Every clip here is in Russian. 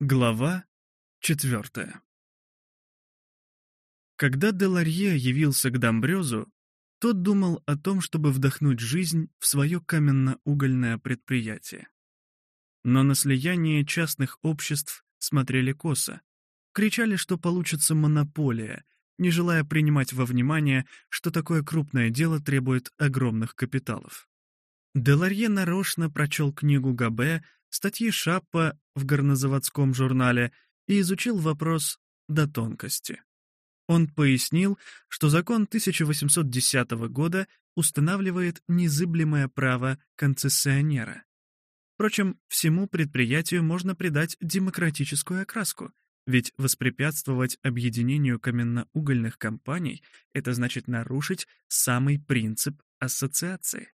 Глава четвертая. Когда Деларье явился к Домбрёзу, тот думал о том, чтобы вдохнуть жизнь в свое каменно-угольное предприятие. Но на слияние частных обществ смотрели косо, кричали, что получится монополия, не желая принимать во внимание, что такое крупное дело требует огромных капиталов. Деларье нарочно прочел книгу Габе Статьи Шаппа в горнозаводском журнале и изучил вопрос до тонкости. Он пояснил, что закон 1810 года устанавливает незыблемое право концессионера. Впрочем, всему предприятию можно придать демократическую окраску, ведь воспрепятствовать объединению каменноугольных компаний — это значит нарушить самый принцип ассоциации.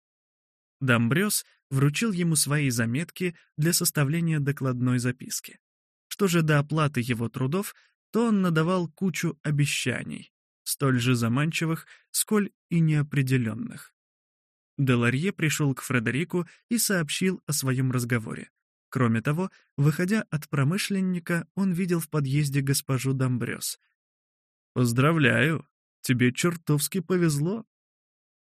Домбрёс вручил ему свои заметки для составления докладной записки. Что же до оплаты его трудов, то он надавал кучу обещаний, столь же заманчивых, сколь и неопределенных. Деларье пришел к Фредерику и сообщил о своем разговоре. Кроме того, выходя от промышленника, он видел в подъезде госпожу Домбрёс. «Поздравляю, тебе чертовски повезло».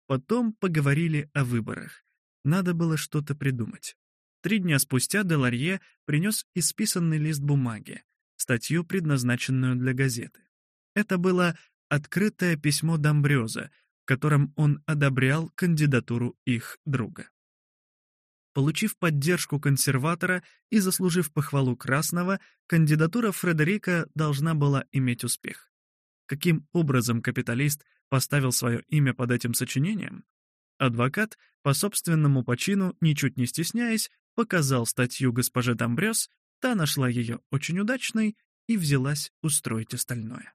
Потом поговорили о выборах. Надо было что-то придумать. Три дня спустя Деларье принес исписанный лист бумаги, статью, предназначенную для газеты. Это было открытое письмо Домбрёза, в котором он одобрял кандидатуру их друга. Получив поддержку консерватора и заслужив похвалу Красного, кандидатура Фредерика должна была иметь успех. Каким образом капиталист поставил свое имя под этим сочинением, Адвокат, по собственному почину, ничуть не стесняясь, показал статью госпоже Домбрёс, та нашла ее очень удачной и взялась устроить остальное.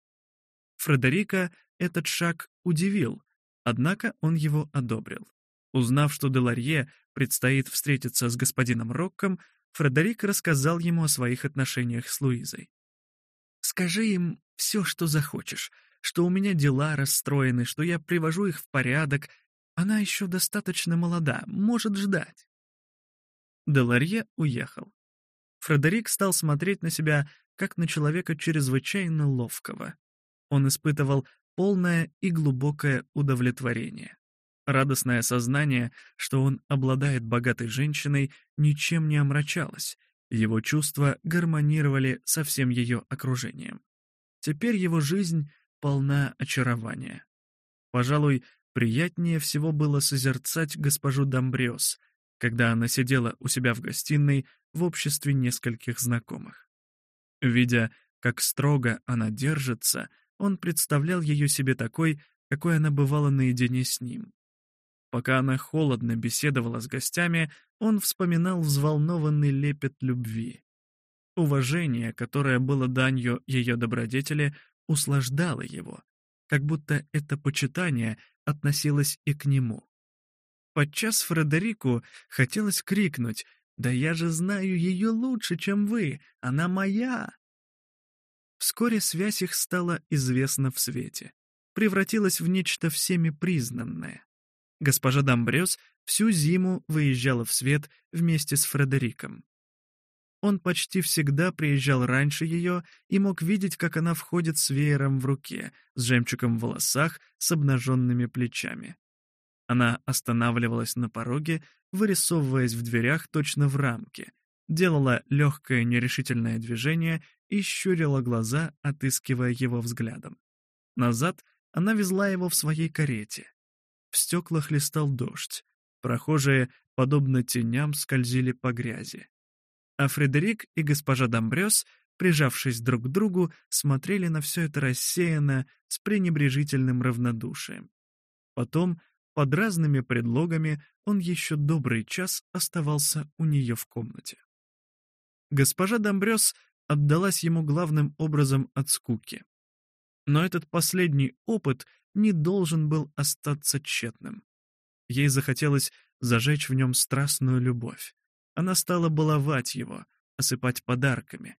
Фредерика этот шаг удивил, однако он его одобрил. Узнав, что Деларье предстоит встретиться с господином Рокком, Фредерик рассказал ему о своих отношениях с Луизой. «Скажи им все, что захочешь, что у меня дела расстроены, что я привожу их в порядок, она еще достаточно молода, может ждать». Деларье уехал. Фредерик стал смотреть на себя, как на человека чрезвычайно ловкого. Он испытывал полное и глубокое удовлетворение. Радостное сознание, что он обладает богатой женщиной, ничем не омрачалось, его чувства гармонировали со всем ее окружением. Теперь его жизнь полна очарования. Пожалуй, Приятнее всего было созерцать госпожу Домбриос, когда она сидела у себя в гостиной в обществе нескольких знакомых. Видя, как строго она держится, он представлял ее себе такой, какой она бывала наедине с ним. Пока она холодно беседовала с гостями, он вспоминал взволнованный лепет любви. Уважение, которое было данью ее добродетели, услаждало его, как будто это почитание — относилась и к нему. Подчас Фредерику хотелось крикнуть «Да я же знаю ее лучше, чем вы! Она моя!» Вскоре связь их стала известна в свете, превратилась в нечто всеми признанное. Госпожа Домбрёс всю зиму выезжала в свет вместе с Фредериком. Он почти всегда приезжал раньше ее и мог видеть, как она входит с веером в руке, с жемчугом в волосах, с обнаженными плечами. Она останавливалась на пороге, вырисовываясь в дверях точно в рамке, делала легкое нерешительное движение и щурила глаза, отыскивая его взглядом. Назад она везла его в своей карете. В стеклах листал дождь. Прохожие, подобно теням, скользили по грязи а Фредерик и госпожа Домбрёс, прижавшись друг к другу, смотрели на все это рассеянно, с пренебрежительным равнодушием. Потом, под разными предлогами, он еще добрый час оставался у нее в комнате. Госпожа Домбрёс отдалась ему главным образом от скуки. Но этот последний опыт не должен был остаться тщетным. Ей захотелось зажечь в нем страстную любовь. Она стала баловать его, осыпать подарками.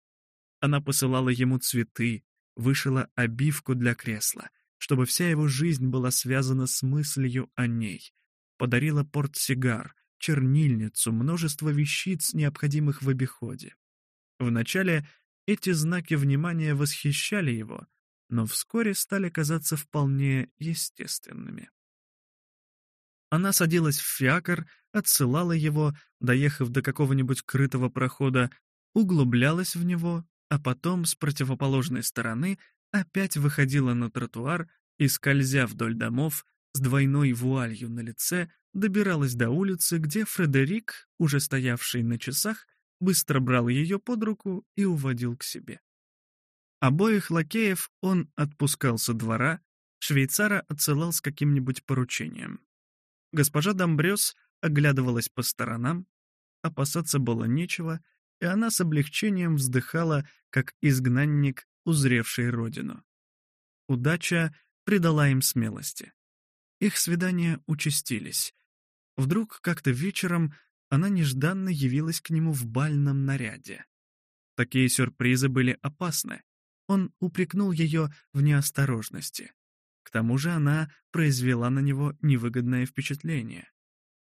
Она посылала ему цветы, вышила обивку для кресла, чтобы вся его жизнь была связана с мыслью о ней. Подарила портсигар, чернильницу, множество вещиц, необходимых в обиходе. Вначале эти знаки внимания восхищали его, но вскоре стали казаться вполне естественными. Она садилась в фиакр, отсылала его, доехав до какого-нибудь крытого прохода, углублялась в него, а потом с противоположной стороны опять выходила на тротуар и, скользя вдоль домов, с двойной вуалью на лице, добиралась до улицы, где Фредерик, уже стоявший на часах, быстро брал ее под руку и уводил к себе. Обоих лакеев он отпускал со двора, швейцара отсылал с каким-нибудь поручением. Госпожа Домбрёс оглядывалась по сторонам, а опасаться было нечего, и она с облегчением вздыхала, как изгнанник, узревший родину. Удача придала им смелости. Их свидания участились. Вдруг как-то вечером она нежданно явилась к нему в бальном наряде. Такие сюрпризы были опасны. Он упрекнул ее в неосторожности. К тому же она произвела на него невыгодное впечатление.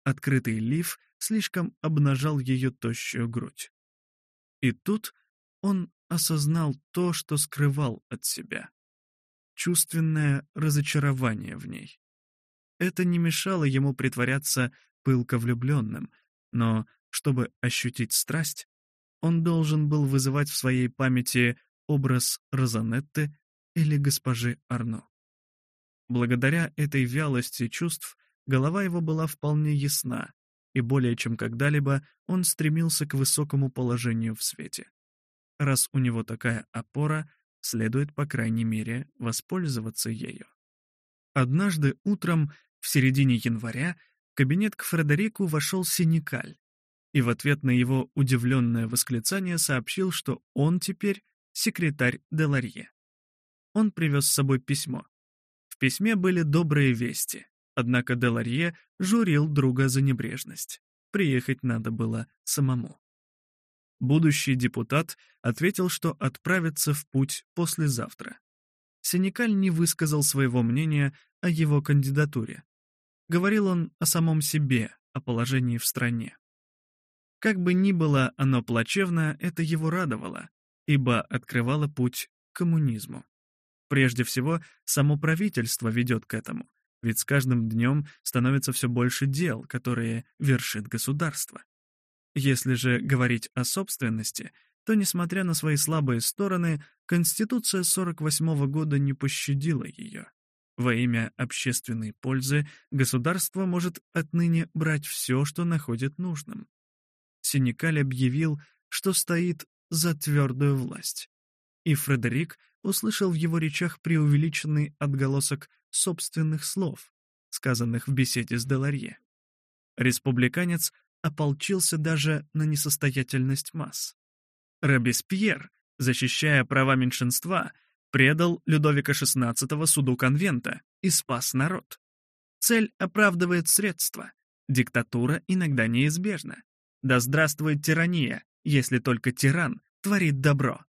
Открытый лиф слишком обнажал ее тощую грудь. И тут он осознал то, что скрывал от себя. Чувственное разочарование в ней. Это не мешало ему притворяться пылко влюбленным, но, чтобы ощутить страсть, он должен был вызывать в своей памяти образ Розанетты или госпожи Арно. Благодаря этой вялости чувств голова его была вполне ясна, и более чем когда-либо он стремился к высокому положению в свете. Раз у него такая опора, следует, по крайней мере, воспользоваться ею. Однажды утром, в середине января, в кабинет к Фредерику вошел Синикаль, и в ответ на его удивленное восклицание сообщил, что он теперь секретарь Деларье. Он привез с собой письмо, письме были добрые вести, однако Деларье журил друга за небрежность. Приехать надо было самому. Будущий депутат ответил, что отправится в путь послезавтра. Синекаль не высказал своего мнения о его кандидатуре. Говорил он о самом себе, о положении в стране. Как бы ни было оно плачевно, это его радовало, ибо открывало путь к коммунизму. Прежде всего, само правительство ведет к этому, ведь с каждым днем становится все больше дел, которые вершит государство. Если же говорить о собственности, то, несмотря на свои слабые стороны, Конституция 48 -го года не пощадила ее. Во имя общественной пользы государство может отныне брать все, что находит нужным. Синикаль объявил, что стоит за твердую власть. И Фредерик услышал в его речах преувеличенный отголосок собственных слов, сказанных в беседе с Деларье. Республиканец ополчился даже на несостоятельность масс. Робеспьер, защищая права меньшинства, предал Людовика XVI суду конвента и спас народ. Цель оправдывает средства. Диктатура иногда неизбежна. Да здравствует тирания, если только тиран творит добро.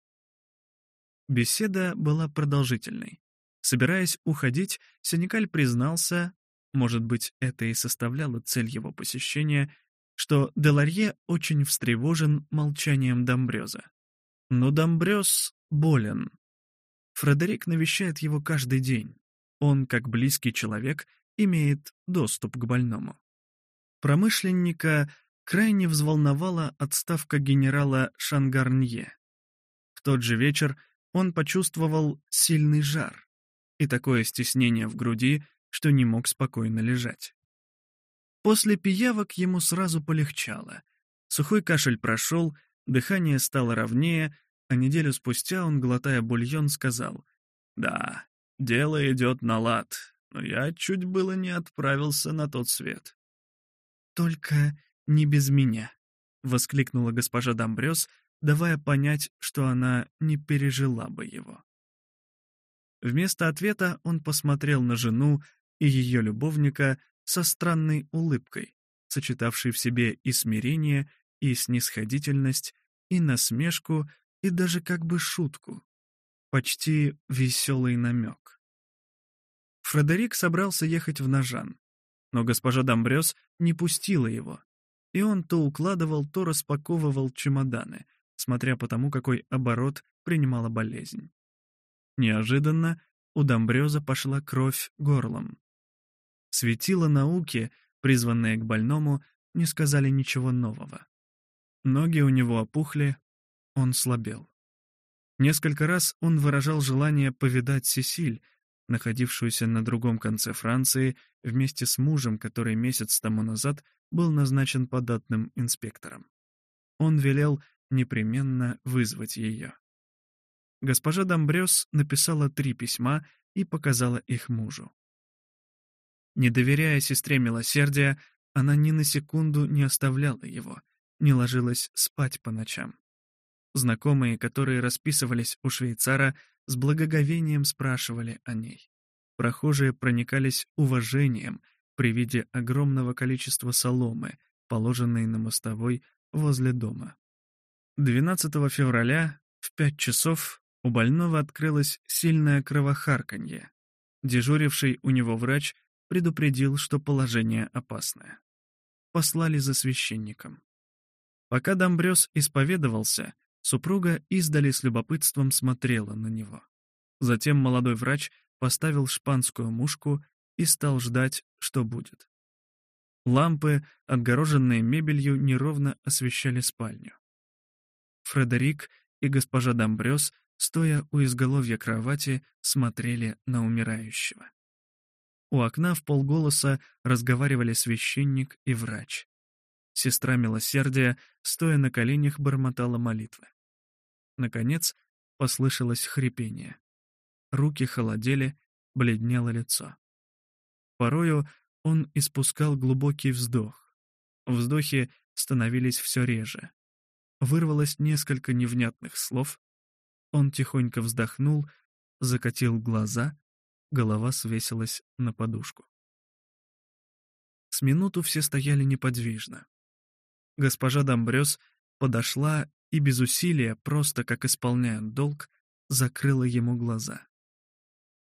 Беседа была продолжительной. Собираясь уходить, Синекаль признался, может быть, это и составляло цель его посещения, что Деларье очень встревожен молчанием Домбрёза. Но Домбрёз болен. Фредерик навещает его каждый день. Он, как близкий человек, имеет доступ к больному. Промышленника крайне взволновала отставка генерала Шангарнье. В тот же вечер он почувствовал сильный жар и такое стеснение в груди, что не мог спокойно лежать. После пиявок ему сразу полегчало. Сухой кашель прошел, дыхание стало ровнее, а неделю спустя он, глотая бульон, сказал, «Да, дело идет на лад, но я чуть было не отправился на тот свет». «Только не без меня», — воскликнула госпожа Домбрёс, давая понять, что она не пережила бы его. Вместо ответа он посмотрел на жену и ее любовника со странной улыбкой, сочетавшей в себе и смирение, и снисходительность, и насмешку, и даже как бы шутку. Почти веселый намек. Фредерик собрался ехать в Ножан, но госпожа Домбрёс не пустила его, и он то укладывал, то распаковывал чемоданы, смотря по тому, какой оборот принимала болезнь. Неожиданно у Домбрёза пошла кровь горлом. Светила науки, призванные к больному, не сказали ничего нового. Ноги у него опухли, он слабел. Несколько раз он выражал желание повидать Сесиль, находившуюся на другом конце Франции вместе с мужем, который месяц тому назад был назначен податным инспектором. Он велел непременно вызвать ее. Госпожа Домбрёс написала три письма и показала их мужу. Не доверяя сестре милосердия, она ни на секунду не оставляла его, не ложилась спать по ночам. Знакомые, которые расписывались у швейцара, с благоговением спрашивали о ней. Прохожие проникались уважением при виде огромного количества соломы, положенной на мостовой возле дома. 12 февраля в 5 часов у больного открылось сильное кровохарканье. Дежуривший у него врач предупредил, что положение опасное. Послали за священником. Пока Домбрёс исповедовался, супруга издали с любопытством смотрела на него. Затем молодой врач поставил шпанскую мушку и стал ждать, что будет. Лампы, отгороженные мебелью, неровно освещали спальню. Фредерик и госпожа Домбрёс, стоя у изголовья кровати, смотрели на умирающего. У окна в полголоса разговаривали священник и врач. Сестра милосердия, стоя на коленях, бормотала молитвы. Наконец, послышалось хрипение. Руки холодели, бледнело лицо. Порою он испускал глубокий вздох. Вздохи становились все реже. Вырвалось несколько невнятных слов. Он тихонько вздохнул, закатил глаза, голова свесилась на подушку. С минуту все стояли неподвижно. Госпожа Домбрёс подошла и без усилия, просто как исполняя долг, закрыла ему глаза.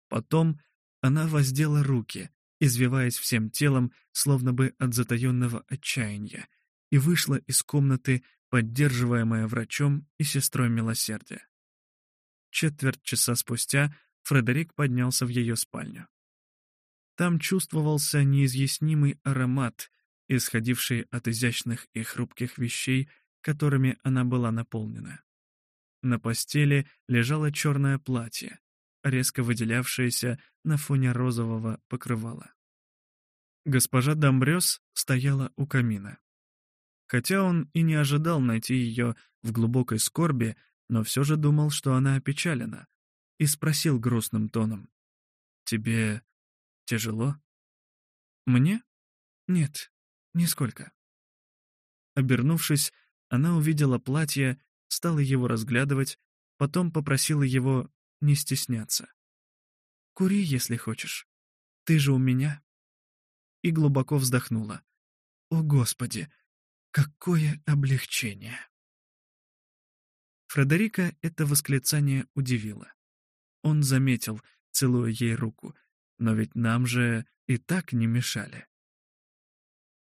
Потом она воздела руки, извиваясь всем телом, словно бы от затаённого отчаяния, и вышла из комнаты поддерживаемая врачом и сестрой милосердия. Четверть часа спустя Фредерик поднялся в ее спальню. Там чувствовался неизъяснимый аромат, исходивший от изящных и хрупких вещей, которыми она была наполнена. На постели лежало черное платье, резко выделявшееся на фоне розового покрывала. Госпожа Домбрёс стояла у камина. Хотя он и не ожидал найти ее в глубокой скорби, но все же думал, что она опечалена, и спросил грустным тоном. «Тебе тяжело?» «Мне? Нет, нисколько». Обернувшись, она увидела платье, стала его разглядывать, потом попросила его не стесняться. «Кури, если хочешь. Ты же у меня». И глубоко вздохнула. «О, Господи! Какое облегчение!» Фредерика это восклицание удивило. Он заметил, целуя ей руку, но ведь нам же и так не мешали.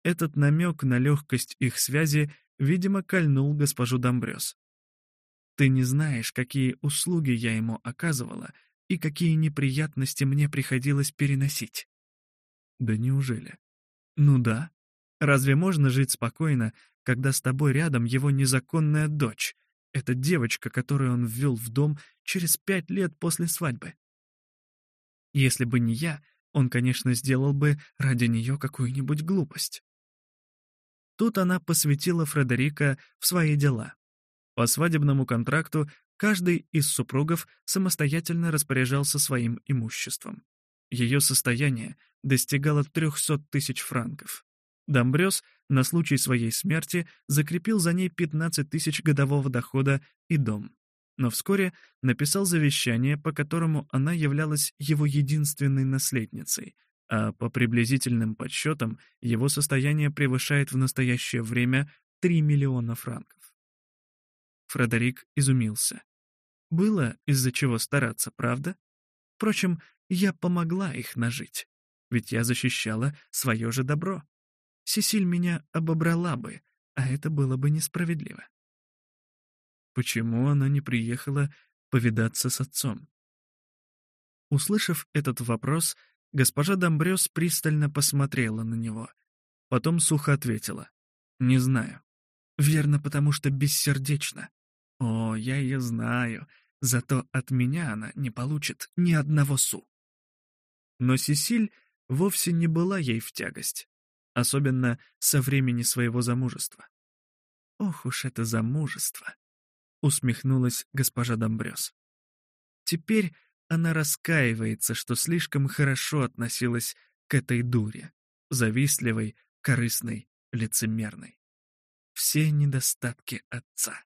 Этот намек на легкость их связи, видимо, кольнул госпожу Домбрёс. «Ты не знаешь, какие услуги я ему оказывала и какие неприятности мне приходилось переносить». «Да неужели?» «Ну да», Разве можно жить спокойно, когда с тобой рядом его незаконная дочь? Это девочка, которую он ввел в дом через пять лет после свадьбы. Если бы не я, он, конечно, сделал бы ради нее какую-нибудь глупость. Тут она посвятила Фредерика в свои дела. По свадебному контракту каждый из супругов самостоятельно распоряжался своим имуществом. Ее состояние достигало 300 тысяч франков. Домбрёс на случай своей смерти закрепил за ней 15 тысяч годового дохода и дом. Но вскоре написал завещание, по которому она являлась его единственной наследницей, а по приблизительным подсчетам его состояние превышает в настоящее время 3 миллиона франков. Фредерик изумился. Было из-за чего стараться, правда? Впрочем, я помогла их нажить, ведь я защищала свое же добро. Сесиль меня обобрала бы, а это было бы несправедливо. Почему она не приехала повидаться с отцом? Услышав этот вопрос, госпожа Домбрёс пристально посмотрела на него. Потом сухо ответила. «Не знаю». «Верно, потому что бессердечно». «О, я ее знаю. Зато от меня она не получит ни одного су». Но Сесиль вовсе не была ей в тягость особенно со времени своего замужества. Ох уж это замужество! Усмехнулась госпожа Домбрёс. Теперь она раскаивается, что слишком хорошо относилась к этой дуре, завистливой, корыстной, лицемерной. Все недостатки отца.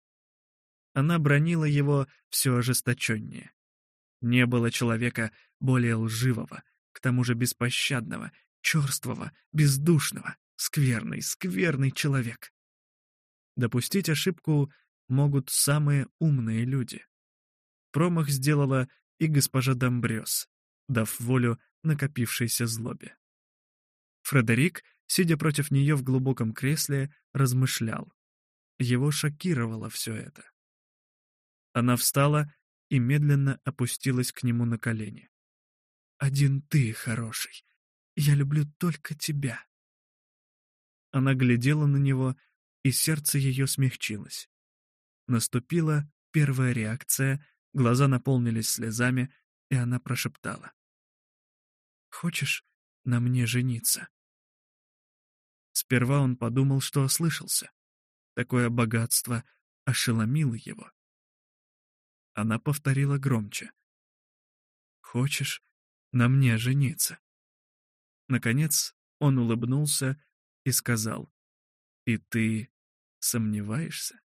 Она бронила его все ожесточеннее. Не было человека более лживого, к тому же беспощадного черствого, бездушного, скверный, скверный человек. Допустить ошибку могут самые умные люди. Промах сделала и госпожа Домбрёс, дав волю накопившейся злобе. Фредерик, сидя против нее в глубоком кресле, размышлял. Его шокировало все это. Она встала и медленно опустилась к нему на колени. «Один ты хороший, я люблю только тебя». Она глядела на него, и сердце ее смягчилось. Наступила первая реакция, глаза наполнились слезами, и она прошептала. «Хочешь на мне жениться?» Сперва он подумал, что ослышался. Такое богатство ошеломило его. Она повторила громче. «Хочешь на мне жениться?» Наконец он улыбнулся и сказал, «И ты сомневаешься?»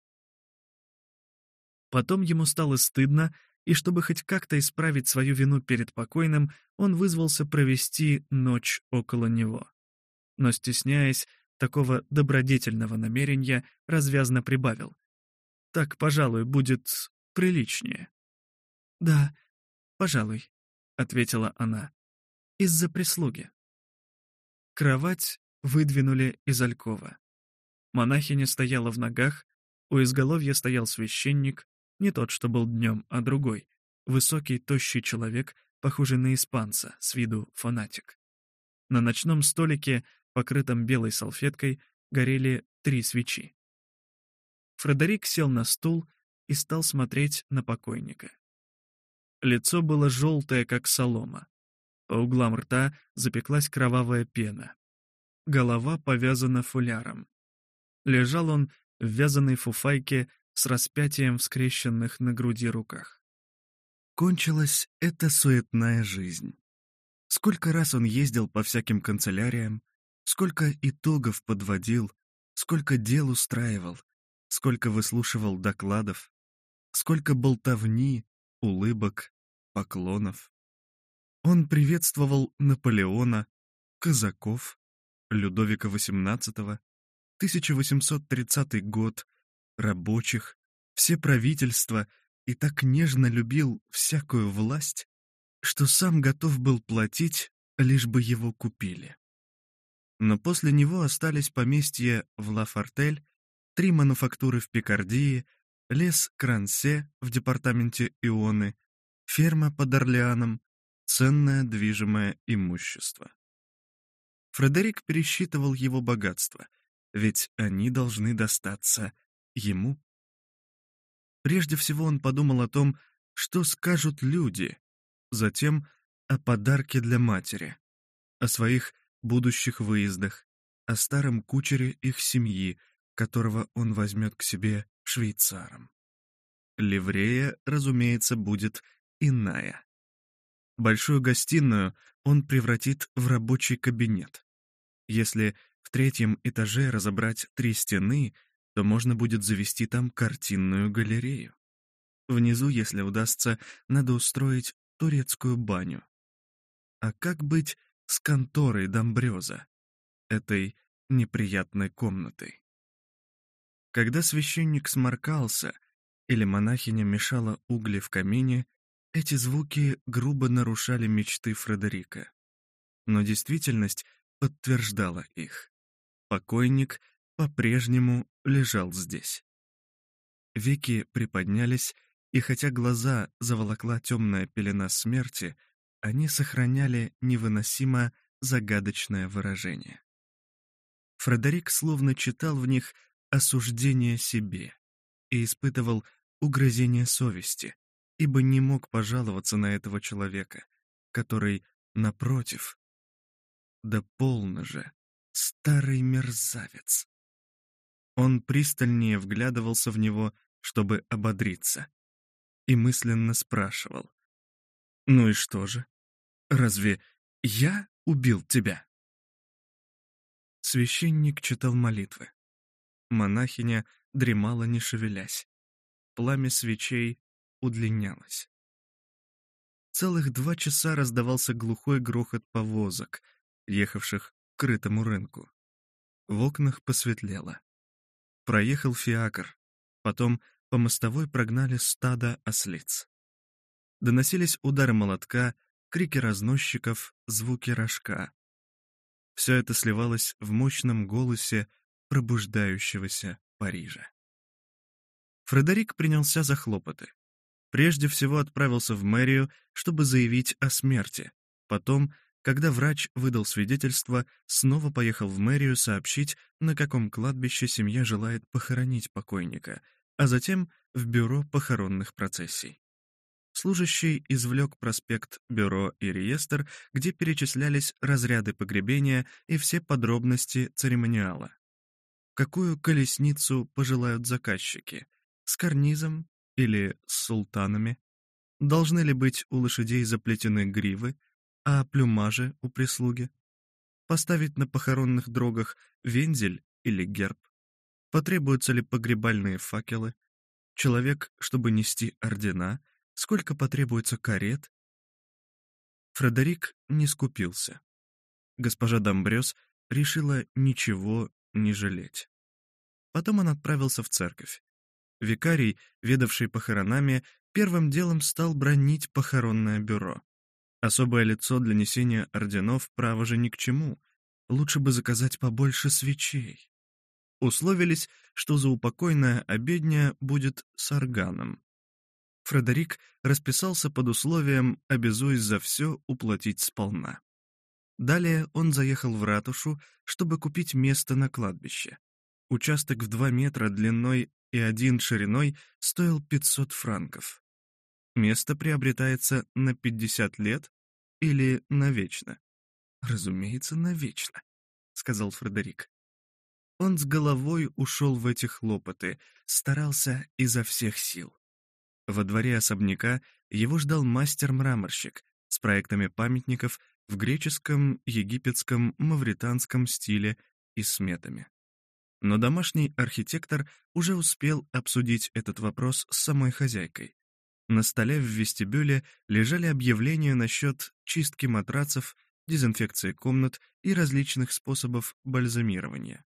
Потом ему стало стыдно, и чтобы хоть как-то исправить свою вину перед покойным, он вызвался провести ночь около него. Но, стесняясь, такого добродетельного намерения развязно прибавил. «Так, пожалуй, будет приличнее». «Да, пожалуй», — ответила она, — «из-за прислуги». Кровать выдвинули из алькова. Монахиня стояла в ногах, у изголовья стоял священник, не тот, что был днем, а другой, высокий, тощий человек, похожий на испанца, с виду фанатик. На ночном столике, покрытом белой салфеткой, горели три свечи. Фредерик сел на стул и стал смотреть на покойника. Лицо было желтое, как солома, по углам рта запеклась кровавая пена. Голова повязана фуляром. Лежал он в вязаной фуфайке с распятием в скрещенных на груди руках. Кончилась эта суетная жизнь. Сколько раз он ездил по всяким канцеляриям, сколько итогов подводил, сколько дел устраивал, сколько выслушивал докладов, сколько болтовни, улыбок, поклонов. Он приветствовал Наполеона, казаков, Людовика XVIII, 1830 год, рабочих, все правительства и так нежно любил всякую власть, что сам готов был платить, лишь бы его купили. Но после него остались поместья в Ла-Фортель, три мануфактуры в Пикардии, лес Крансе в департаменте Ионы, ферма под Орлеаном, ценное движимое имущество. Фредерик пересчитывал его богатство, ведь они должны достаться ему. Прежде всего он подумал о том, что скажут люди, затем о подарке для матери, о своих будущих выездах, о старом кучере их семьи, которого он возьмет к себе швейцаром. Ливрея, разумеется, будет иная. Большую гостиную он превратит в рабочий кабинет. Если в третьем этаже разобрать три стены, то можно будет завести там картинную галерею. Внизу, если удастся, надо устроить турецкую баню. А как быть с конторой Домбрёза, этой неприятной комнатой? Когда священник сморкался или монахиня мешала угли в камине, эти звуки грубо нарушали мечты Фредерика, но действительность подтверждала их. Покойник по-прежнему лежал здесь. Веки приподнялись, и хотя глаза заволокла темная пелена смерти, они сохраняли невыносимо загадочное выражение. Фредерик словно читал в них осуждение себе и испытывал угрызение совести, ибо не мог пожаловаться на этого человека, который, напротив... Да полно же, старый мерзавец! Он пристальнее вглядывался в него, чтобы ободриться, и мысленно спрашивал. «Ну и что же? Разве я убил тебя?» Священник читал молитвы. Монахиня дремала, не шевелясь. Пламя свечей удлинялось. Целых два часа раздавался глухой грохот повозок, ехавших к крытому рынку. В окнах посветлело. Проехал фиакр, потом по мостовой прогнали стадо ослиц. Доносились удары молотка, крики разносчиков, звуки рожка. Все это сливалось в мощном голосе пробуждающегося Парижа. Фредерик принялся за хлопоты. Прежде всего отправился в мэрию, чтобы заявить о смерти. Потом, когда врач выдал свидетельство, снова поехал в мэрию сообщить, на каком кладбище семья желает похоронить покойника, а затем в бюро похоронных процессий. Служащий извлек проспект «Бюро» и «Реестр», где перечислялись разряды погребения и все подробности церемониала. Какую колесницу пожелают заказчики? С карнизом, или с султанами, должны ли быть у лошадей заплетены гривы, а плюмажи у прислуги, поставить на похоронных дрогах вензель или герб, потребуются ли погребальные факелы, человек, чтобы нести ордена, сколько потребуется карет. Фредерик не скупился. Госпожа Домбрёс решила ничего не жалеть. Потом он отправился в церковь. Викарий, ведавший похоронами, первым делом стал бронить похоронное бюро. Особое лицо для несения орденов право же ни к чему. Лучше бы заказать побольше свечей. Условились, что за заупокойная обедня будет с органом. Фредерик расписался под условием, обязуясь за все уплатить сполна. Далее он заехал в ратушу, чтобы купить место на кладбище. Участок в 2 метра длиной и один шириной стоил 500 франков. Место приобретается на 50 лет или навечно. «Разумеется, навечно», — сказал Фредерик. Он с головой ушел в эти хлопоты, старался изо всех сил. Во дворе особняка его ждал мастер-мраморщик с проектами памятников в греческом, египетском, мавританском стиле и сметами но домашний архитектор уже успел обсудить этот вопрос с самой хозяйкой. На столе в вестибюле лежали объявления насчет чистки матрацев, дезинфекции комнат и различных способов бальзамирования.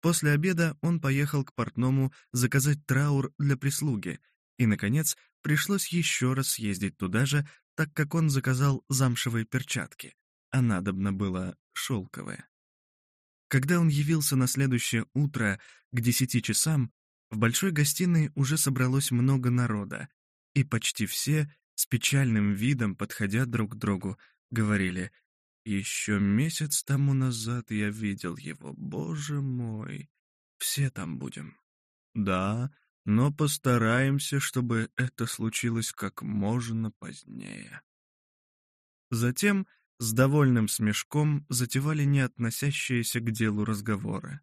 После обеда он поехал к портному заказать траур для прислуги, и, наконец, пришлось еще раз съездить туда же, так как он заказал замшевые перчатки, а надобно было шелковые. Когда он явился на следующее утро к десяти часам, в большой гостиной уже собралось много народа, и почти все с печальным видом, подходя друг к другу, говорили «Еще месяц тому назад я видел его, боже мой, все там будем». «Да, но постараемся, чтобы это случилось как можно позднее». Затем с довольным смешком затевали не относящиеся к делу разговоры.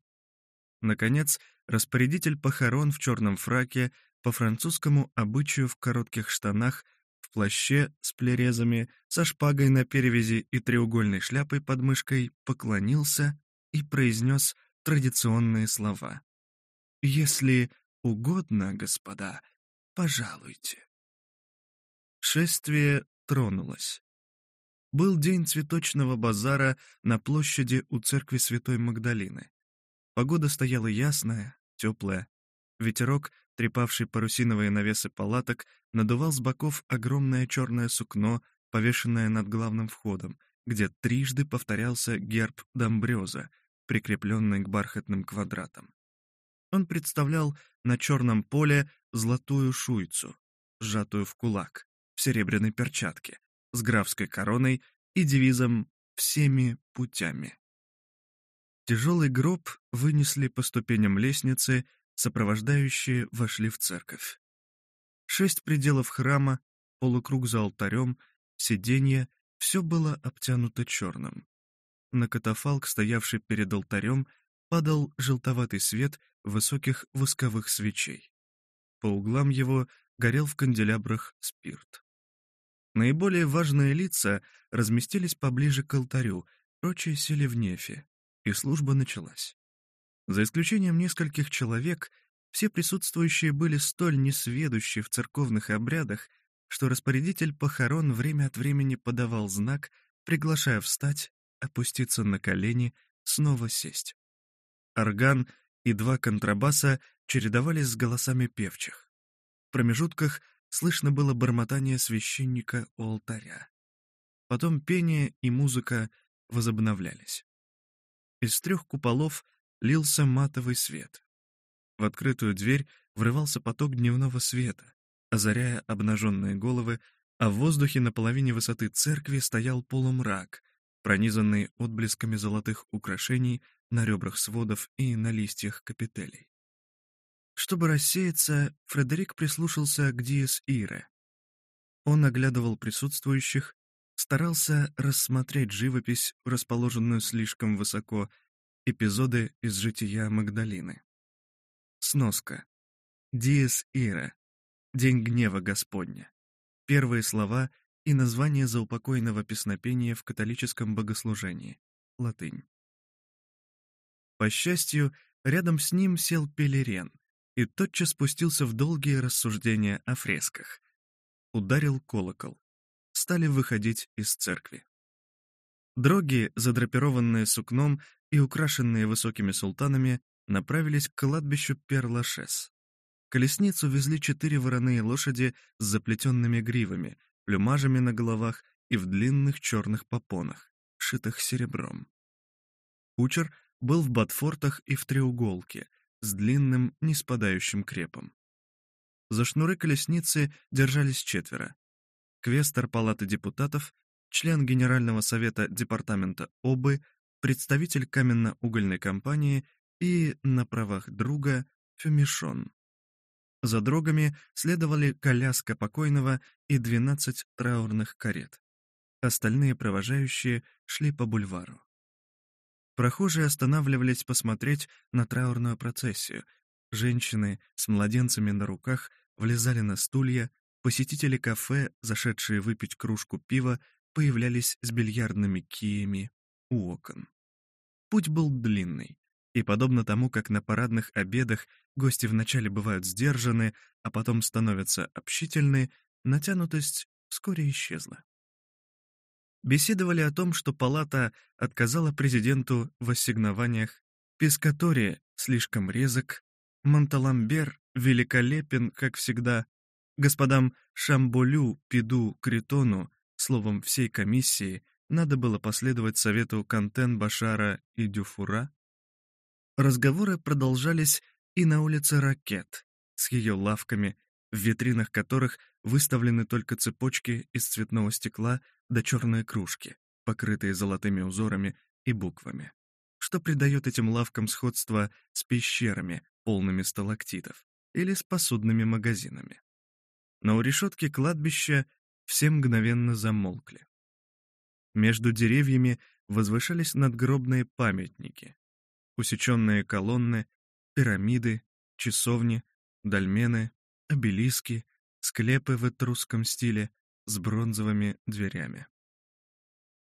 Наконец, распорядитель похорон в черном фраке, по французскому обычаю в коротких штанах, в плаще с плерезами, со шпагой на перевязи и треугольной шляпой под мышкой, поклонился и произнес традиционные слова. «Если угодно, господа, пожалуйте». Шествие тронулось был день цветочного базара на площади у церкви Святой Магдалины. Погода стояла ясная, теплая. Ветерок, трепавший парусиновые навесы палаток, надувал с боков огромное черное сукно, повешенное над главным входом, где трижды повторялся герб Домбрёза, прикрепленный к бархатным квадратам. Он представлял на черном поле золотую шуйцу, сжатую в кулак, в серебряной перчатке, с графской короной и девизом «Всеми путями». Тяжелый гроб вынесли по ступеням лестницы, сопровождающие вошли в церковь. Шесть пределов храма, полукруг за алтарем, сиденье — все было обтянуто черным. На катафалк, стоявший перед алтарем, падал желтоватый свет высоких восковых свечей. По углам его горел в канделябрах спирт. Наиболее важные лица разместились поближе к алтарю, прочие сели в нефе, и служба началась. За исключением нескольких человек, все присутствующие были столь несведущи в церковных обрядах, что распорядитель похорон время от времени подавал знак, приглашая встать, опуститься на колени, снова сесть. Орган и два контрабаса чередовались с голосами певчих. В промежутках слышно было бормотание священника у алтаря. Потом пение и музыка возобновлялись. Из трех куполов лился матовый свет. В открытую дверь врывался поток дневного света, озаряя обнаженные головы, а в воздухе на половине высоты церкви стоял полумрак, пронизанный отблесками золотых украшений на ребрах сводов и на листьях капителей. Чтобы рассеяться, Фредерик прислушался к Диес Ире. Он оглядывал присутствующих, старался рассмотреть живопись, расположенную слишком высоко, эпизоды из жития Магдалины. Сноска. Диес Ира. День гнева Господня. Первые слова и название заупокойного песнопения в католическом богослужении. Латынь. По счастью, рядом с ним сел Пелерен, и тотчас спустился в долгие рассуждения о фресках. Ударил колокол. Стали выходить из церкви. Дроги, задрапированные сукном и украшенные высокими султанами, направились к кладбищу Перлашес. Колесницу везли четыре вороные лошади с заплетенными гривами, плюмажами на головах и в длинных черных попонах, шитых серебром. Кучер был в ботфортах и в треуголке — с длинным, не спадающим крепом. За шнуры колесницы держались четверо. Квестор Палаты депутатов, член Генерального совета Департамента Обы, представитель каменно-угольной компании и, на правах друга, Фюмишон. За дрогами следовали коляска покойного и 12 траурных карет. Остальные провожающие шли по бульвару. Прохожие останавливались посмотреть на траурную процессию. Женщины с младенцами на руках влезали на стулья, посетители кафе, зашедшие выпить кружку пива, появлялись с бильярдными киями у окон. Путь был длинный, и подобно тому, как на парадных обедах гости вначале бывают сдержаны, а потом становятся общительны, натянутость вскоре исчезла беседовали о том, что палата отказала президенту в ассигнованиях, Пескатори слишком резок, Монталамбер великолепен, как всегда, господам Шамбулю, Пиду, Критону, словом, всей комиссии, надо было последовать совету Кантен, Башара и Дюфура. Разговоры продолжались и на улице Ракет, с ее лавками, в витринах которых выставлены только цепочки из цветного стекла до черной кружки, покрытые золотыми узорами и буквами, что придает этим лавкам сходство с пещерами, полными сталактитов, или с посудными магазинами. Но у решетки кладбища все мгновенно замолкли. Между деревьями возвышались надгробные памятники, усеченные колонны, пирамиды, часовни, дольмены, обелиски, склепы в этрусском стиле, с бронзовыми дверями.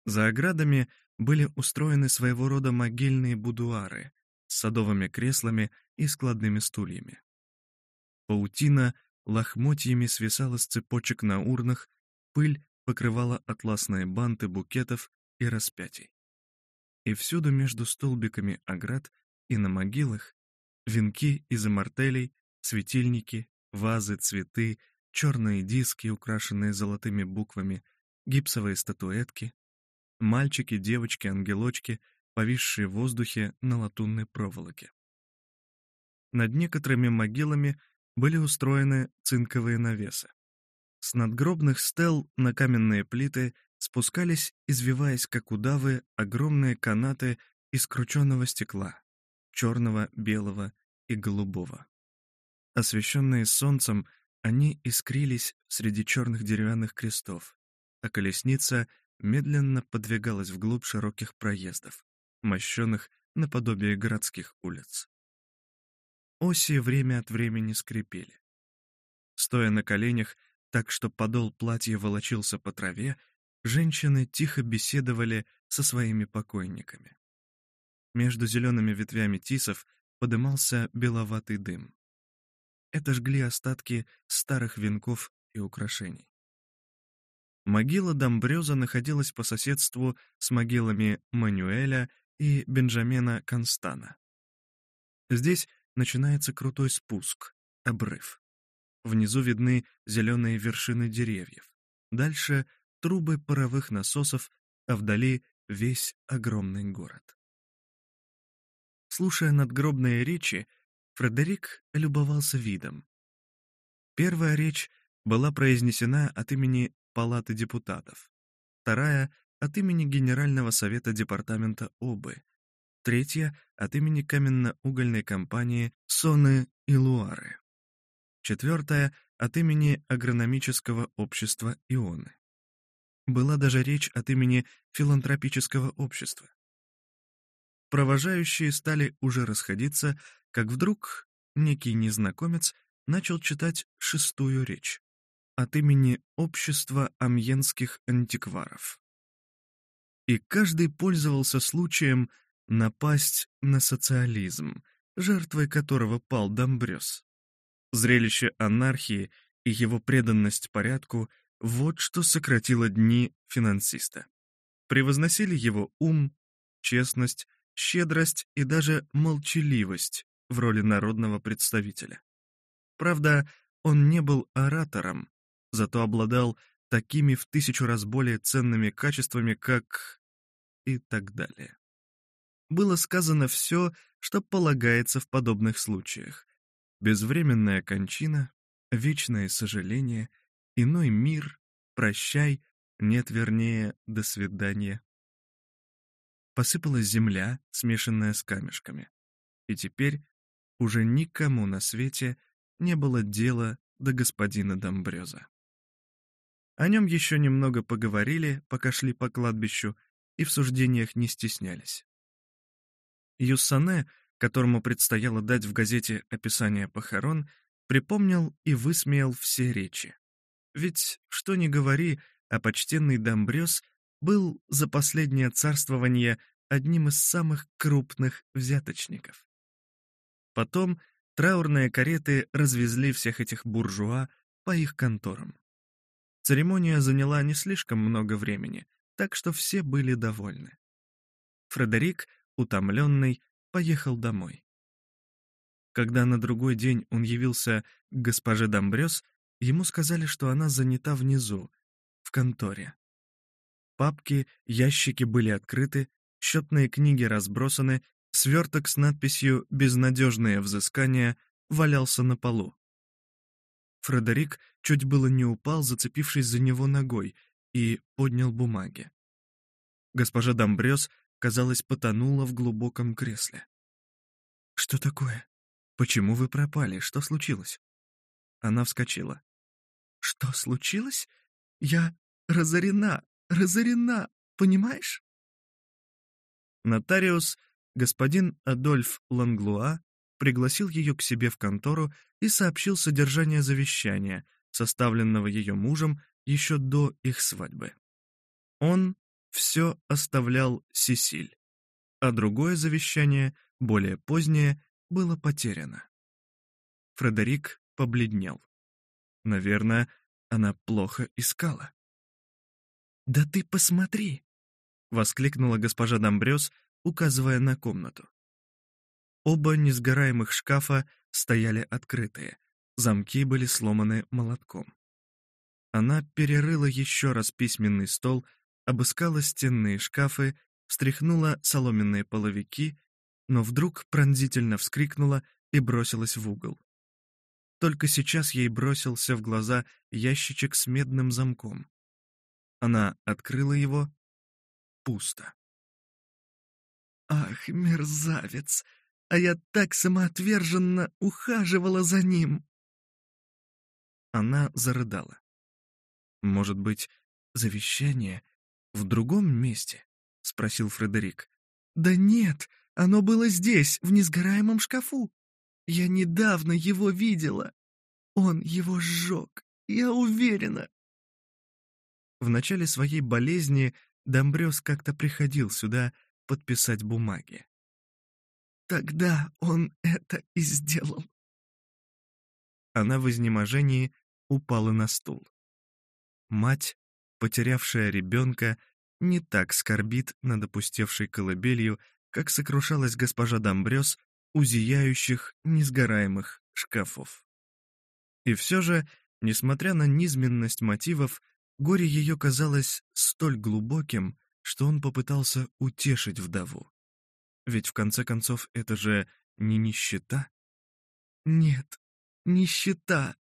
За оградами были устроены своего рода могильные будуары с садовыми креслами и складными стульями. Паутина лохмотьями свисала с цепочек на урнах, пыль покрывала атласные банты букетов и распятий. И всюду между столбиками оград и на могилах венки из амартелей, светильники, вазы, цветы — черные диски, украшенные золотыми буквами, гипсовые статуэтки, мальчики, девочки, ангелочки, повисшие в воздухе на латунной проволоке. Над некоторыми могилами были устроены цинковые навесы. С надгробных стел на каменные плиты спускались, извиваясь как удавы, огромные канаты из крученного стекла, черного, белого и голубого. Освещенные солнцем — они искрились среди черных деревянных крестов, а колесница медленно подвигалась вглубь широких проездов, мощенных наподобие городских улиц. Оси время от времени скрипели. Стоя на коленях, так что подол платья волочился по траве, женщины тихо беседовали со своими покойниками. Между зелеными ветвями тисов подымался беловатый дым. Это жгли остатки старых венков и украшений. Могила Домбрёза находилась по соседству с могилами Манюэля и Бенджамина Констана. Здесь начинается крутой спуск, обрыв. Внизу видны зеленые вершины деревьев. Дальше — трубы паровых насосов, а вдали — весь огромный город. Слушая надгробные речи, Фредерик любовался видом. Первая речь была произнесена от имени Палаты депутатов, вторая — от имени Генерального совета департамента Обы, третья — от имени каменно-угольной компании Соны и Луары, четвертая — от имени Агрономического общества Ионы. Была даже речь от имени Филантропического общества. Провожающие стали уже расходиться, как вдруг некий незнакомец начал читать шестую речь от имени Общества амьенских антикваров. И каждый пользовался случаем напасть на социализм, жертвой которого пал Домбрёс. Зрелище анархии и его преданность порядку — вот что сократило дни финансиста. Превозносили его ум, честность, щедрость и даже молчаливость, в роли народного представителя. Правда, он не был оратором, зато обладал такими в тысячу раз более ценными качествами, как... и так далее. Было сказано все, что полагается в подобных случаях. Безвременная кончина, вечное сожаление, иной мир, прощай, нет, вернее, до свидания. Посыпалась земля, смешанная с камешками. И теперь уже никому на свете не было дела до господина Домбреза. О нем еще немного поговорили, пока шли по кладбищу, и в суждениях не стеснялись. Юссане, которому предстояло дать в газете описание похорон, припомнил и высмеял все речи. Ведь, что ни говори, а почтенный Домбрёз был за последнее царствование одним из самых крупных взяточников. Потом траурные кареты развезли всех этих буржуа по их конторам. Церемония заняла не слишком много времени, так что все были довольны. Фредерик, утомленный, поехал домой. Когда на другой день он явился к госпоже Домбрёс, ему сказали, что она занята внизу, в конторе. Папки, ящики были открыты, счетные книги разбросаны, Сверток с надписью «Безнадежное взыскание» валялся на полу. Фредерик чуть было не упал, зацепившись за него ногой, и поднял бумаги. Госпожа Домбрёс, казалось, потонула в глубоком кресле. «Что такое? Почему вы пропали? Что случилось?» Она вскочила. «Что случилось? Я разорена, разорена, понимаешь?» Нотариус господин Адольф Ланглуа пригласил ее к себе в контору и сообщил содержание завещания, составленного ее мужем еще до их свадьбы. Он все оставлял Сесиль, а другое завещание, более позднее, было потеряно. Фредерик побледнел. Наверное, она плохо искала. «Да ты посмотри!» — воскликнула госпожа Домбрёс, указывая на комнату. Оба несгораемых шкафа стояли открытые, замки были сломаны молотком. Она перерыла еще раз письменный стол, обыскала стенные шкафы, встряхнула соломенные половики, но вдруг пронзительно вскрикнула и бросилась в угол. Только сейчас ей бросился в глаза ящичек с медным замком. Она открыла его. Пусто. Ах, мерзавец! А я так самоотверженно ухаживала за ним!» Она зарыдала. «Может быть, завещание в другом месте?» — спросил Фредерик. «Да нет, оно было здесь, в несгораемом шкафу. Я недавно его видела. Он его сжег, я уверена». В начале своей болезни Домбрёс как-то приходил сюда подписать бумаги. Тогда он это и сделал. Она в изнеможении упала на стул. Мать, потерявшая ребенка, не так скорбит над опустевшей колыбелью, как сокрушалась госпожа Домбрёс у зияющих, несгораемых шкафов. И все же, несмотря на низменность мотивов, горе ее казалось столь глубоким, что он попытался утешить вдову. Ведь в конце концов это же не нищета? Нет, нищета,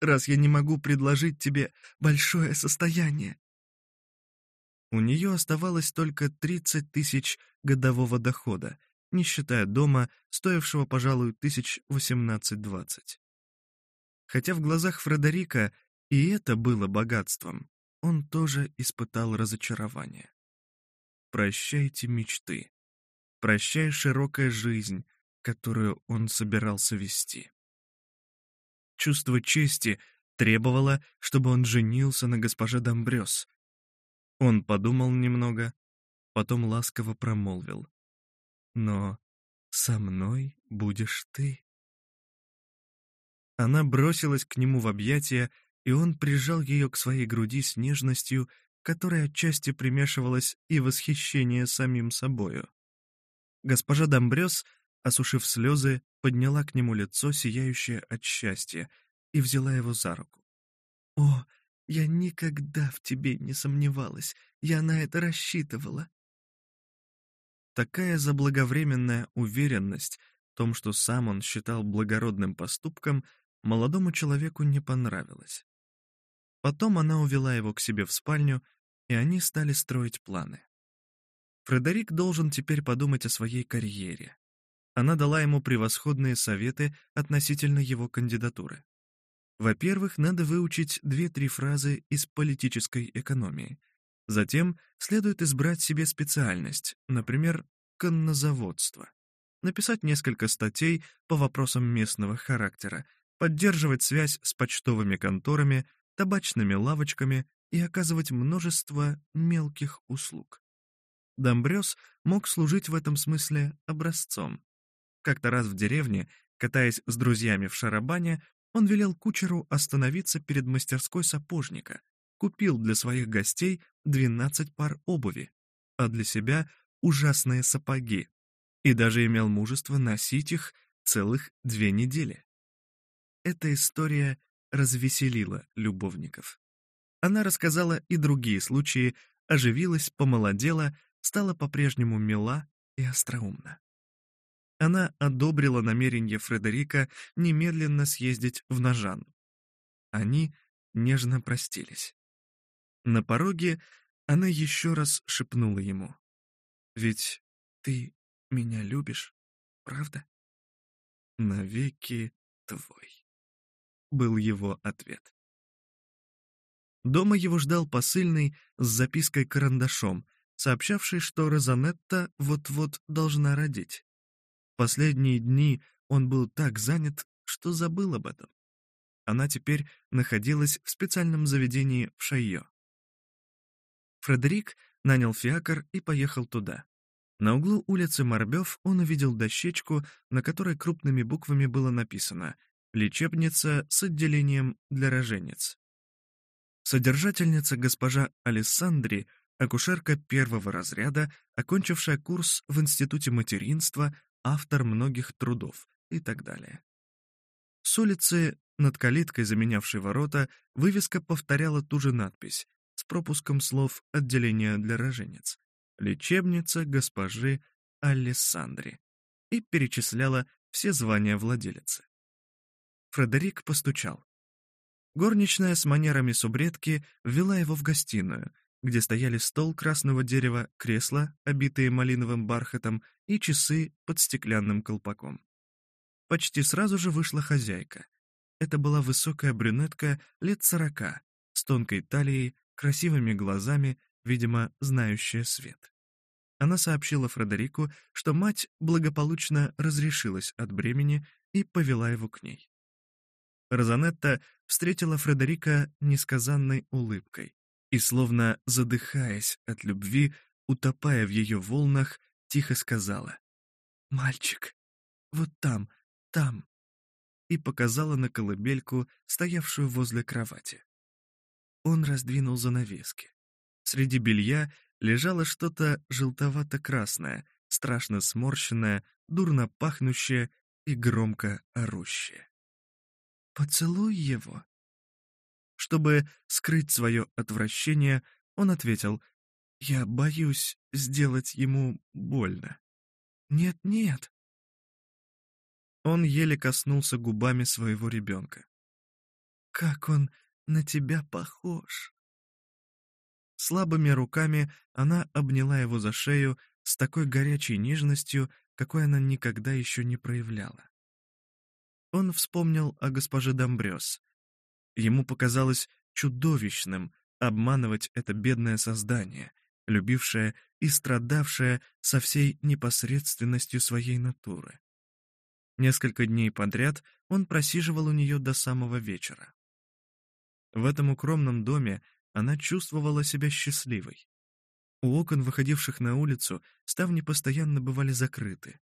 раз я не могу предложить тебе большое состояние. У нее оставалось только 30 тысяч годового дохода, не считая дома, стоившего, пожалуй, тысяч 18-20. Хотя в глазах Фредерика и это было богатством, он тоже испытал разочарование. Прощайте мечты. Прощай широкая жизнь, которую он собирался вести. Чувство чести требовало, чтобы он женился на госпоже Домбрёс. Он подумал немного, потом ласково промолвил. «Но со мной будешь ты». Она бросилась к нему в объятия, и он прижал ее к своей груди с нежностью, которой отчасти примешивалось и восхищение самим собою. Госпожа Домбрёс, осушив слезы, подняла к нему лицо, сияющее от счастья, и взяла его за руку. «О, я никогда в тебе не сомневалась, я на это рассчитывала». Такая заблаговременная уверенность в том, что сам он считал благородным поступком, молодому человеку не понравилась. Потом она увела его к себе в спальню, и они стали строить планы. Фредерик должен теперь подумать о своей карьере. Она дала ему превосходные советы относительно его кандидатуры. Во-первых, надо выучить две-три фразы из политической экономии. Затем следует избрать себе специальность, например, коннозаводство. Написать несколько статей по вопросам местного характера, поддерживать связь с почтовыми конторами – табачными лавочками и оказывать множество мелких услуг. Домбрёс мог служить в этом смысле образцом. Как-то раз в деревне, катаясь с друзьями в шарабане, он велел кучеру остановиться перед мастерской сапожника, купил для своих гостей 12 пар обуви, а для себя ужасные сапоги, и даже имел мужество носить их целых две недели. Эта история развеселила любовников. Она рассказала и другие случаи, оживилась, помолодела, стала по-прежнему мила и остроумна. Она одобрила намерение Фредерика немедленно съездить в Нажан. Они нежно простились. На пороге она еще раз шепнула ему. «Ведь ты меня любишь, правда?» «Навеки твой» был его ответ. Дома его ждал посыльный с запиской-карандашом, сообщавший, что Розанетта вот-вот должна родить. Последние дни он был так занят, что забыл об этом. Она теперь находилась в специальном заведении в Шайо. Фредерик нанял фиакр и поехал туда. На углу улицы Морбёв он увидел дощечку, на которой крупными буквами было написано лечебница с отделением для роженец. Содержательница госпожа Алессандри, акушерка первого разряда, окончившая курс в Институте материнства, автор многих трудов и так далее. С улицы, над калиткой, заменявшей ворота, вывеска повторяла ту же надпись с пропуском слов «Отделение для роженец», «Лечебница госпожи Алессандри» и перечисляла все звания владелицы. Фредерик постучал. Горничная с манерами субредки ввела его в гостиную, где стояли стол красного дерева, кресла, обитые малиновым бархатом, и часы под стеклянным колпаком. Почти сразу же вышла хозяйка. Это была высокая брюнетка лет сорока, с тонкой талией, красивыми глазами, видимо, знающая свет. Она сообщила Фредерику, что мать благополучно разрешилась от бремени и повела его к ней. Розанетта встретила Фредерика несказанной улыбкой и, словно задыхаясь от любви, утопая в ее волнах, тихо сказала «Мальчик, вот там, там», и показала на колыбельку, стоявшую возле кровати. Он раздвинул занавески. Среди белья лежало что-то желтовато-красное, страшно сморщенное, дурно пахнущее и громко орущее. «Поцелуй его!» Чтобы скрыть свое отвращение, он ответил, «Я боюсь сделать ему больно». «Нет-нет!» Он еле коснулся губами своего ребенка. «Как он на тебя похож!» Слабыми руками она обняла его за шею с такой горячей нежностью, какой она никогда еще не проявляла. Он вспомнил о госпоже Домбрёс. Ему показалось чудовищным обманывать это бедное создание, любившее и страдавшее со всей непосредственностью своей натуры. Несколько дней подряд он просиживал у нее до самого вечера. В этом укромном доме она чувствовала себя счастливой. У окон, выходивших на улицу, ставни постоянно бывали закрыты.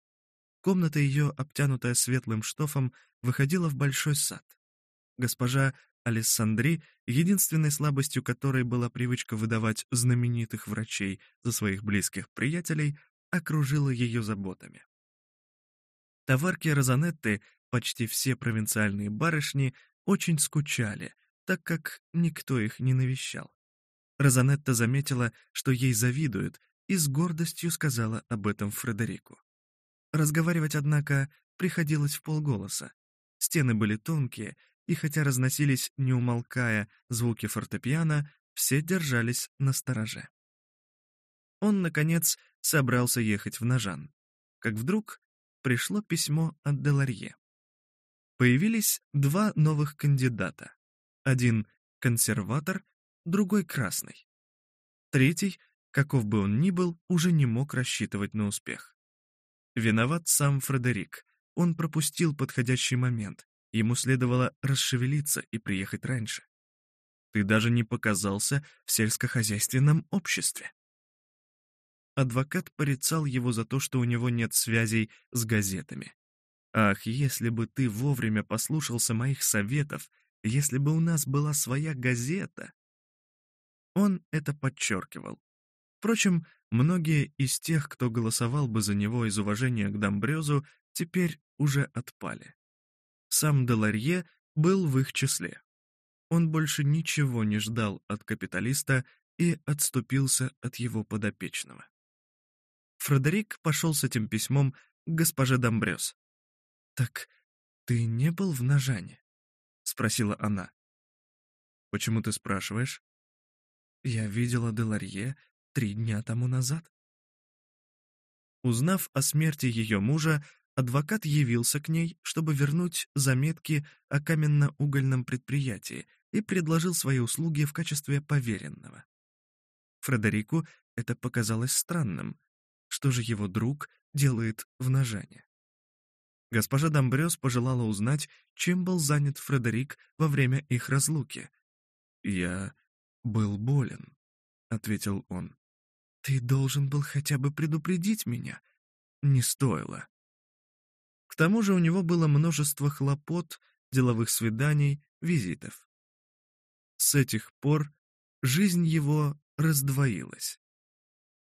Комната ее, обтянутая светлым штофом, выходила в большой сад. Госпожа Алессандри, единственной слабостью которой была привычка выдавать знаменитых врачей за своих близких приятелей, окружила ее заботами. Товарки Розанетты, почти все провинциальные барышни, очень скучали, так как никто их не навещал. Розанетта заметила, что ей завидуют, и с гордостью сказала об этом Фредерику. Разговаривать, однако, приходилось в полголоса. Стены были тонкие, и хотя разносились, не умолкая, звуки фортепиано, все держались на стороже. Он, наконец, собрался ехать в Нажан. Как вдруг пришло письмо от Деларье. Появились два новых кандидата. Один — консерватор, другой — красный. Третий, каков бы он ни был, уже не мог рассчитывать на успех. Виноват сам Фредерик. Он пропустил подходящий момент. Ему следовало расшевелиться и приехать раньше. Ты даже не показался в сельскохозяйственном обществе. Адвокат порицал его за то, что у него нет связей с газетами. Ах, если бы ты вовремя послушался моих советов, если бы у нас была своя газета. Он это подчеркивал. Впрочем, многие из тех, кто голосовал бы за него из уважения к Домбрёзу, теперь уже отпали. Сам Деларье был в их числе. Он больше ничего не ждал от капиталиста и отступился от его подопечного. Фредерик пошел с этим письмом к госпоже Домбрёз. «Так ты не был в Нажане?» — спросила она. «Почему ты спрашиваешь?» «Я видела Деларье три дня тому назад. Узнав о смерти ее мужа, адвокат явился к ней, чтобы вернуть заметки о каменно-угольном предприятии и предложил свои услуги в качестве поверенного. Фредерику это показалось странным. Что же его друг делает в Ножане? Госпожа Домбрёс пожелала узнать, чем был занят Фредерик во время их разлуки. «Я был болен», — ответил он. Ты должен был хотя бы предупредить меня. Не стоило. К тому же у него было множество хлопот, деловых свиданий, визитов. С этих пор жизнь его раздвоилась.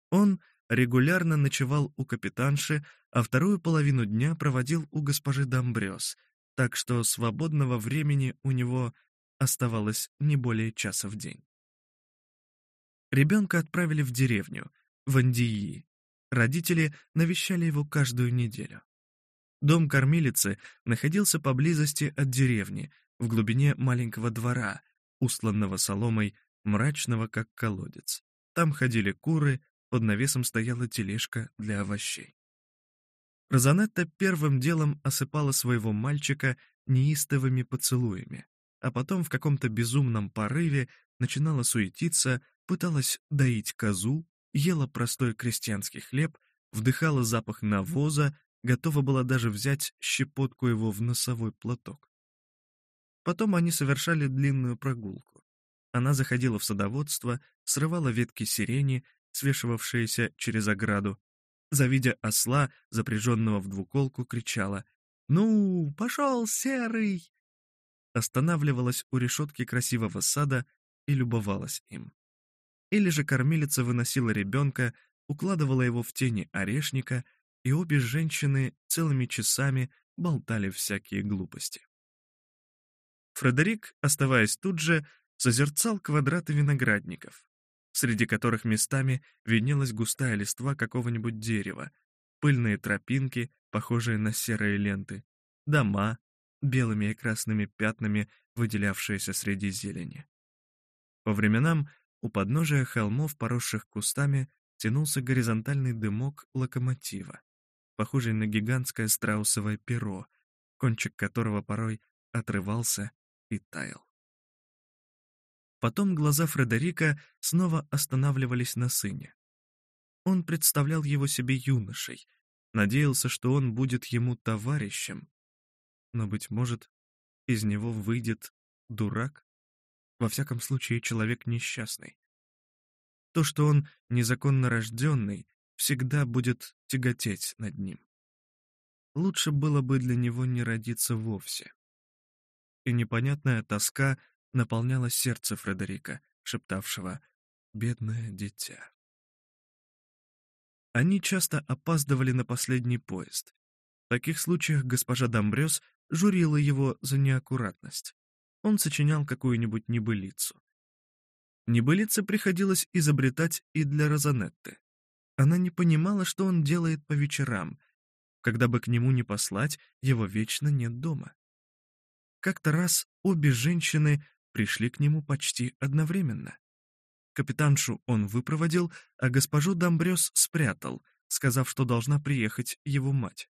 Он регулярно ночевал у капитанши, а вторую половину дня проводил у госпожи Домбрёс, так что свободного времени у него оставалось не более часа в день. Ребенка отправили в деревню, в Андии. Родители навещали его каждую неделю. Дом кормилицы находился поблизости от деревни, в глубине маленького двора, устланного соломой, мрачного как колодец. Там ходили куры, под навесом стояла тележка для овощей. Розанетта первым делом осыпала своего мальчика неистовыми поцелуями, а потом в каком-то безумном порыве начинала суетиться, пыталась доить козу, ела простой крестьянский хлеб, вдыхала запах навоза, готова была даже взять щепотку его в носовой платок. Потом они совершали длинную прогулку. Она заходила в садоводство, срывала ветки сирени, свешивавшиеся через ограду. Завидя осла, запряженного в двуколку, кричала «Ну, пошел, серый!» Останавливалась у решетки красивого сада и любовалась им. Или же кормилица выносила ребенка, укладывала его в тени орешника, и обе женщины целыми часами болтали всякие глупости. Фредерик, оставаясь тут же, созерцал квадраты виноградников, среди которых местами виднелась густая листва какого-нибудь дерева, пыльные тропинки, похожие на серые ленты, дома, белыми и красными пятнами, выделявшиеся среди зелени. По временам у подножия холмов, поросших кустами, тянулся горизонтальный дымок локомотива, похожий на гигантское страусовое перо, кончик которого порой отрывался и таял. Потом глаза Фредерика снова останавливались на сыне. Он представлял его себе юношей, надеялся, что он будет ему товарищем, но, быть может, из него выйдет дурак? Во всяком случае, человек несчастный. То, что он незаконно рожденный, всегда будет тяготеть над ним. Лучше было бы для него не родиться вовсе. И непонятная тоска наполняла сердце Фредерика, шептавшего «бедное дитя». Они часто опаздывали на последний поезд. В таких случаях госпожа Домбрёс журила его за неаккуратность он сочинял какую-нибудь небылицу. Небылицы приходилось изобретать и для Розанетты. Она не понимала, что он делает по вечерам. Когда бы к нему не послать, его вечно нет дома. Как-то раз обе женщины пришли к нему почти одновременно. Капитаншу он выпроводил, а госпожу Домбрёс спрятал, сказав, что должна приехать его мать.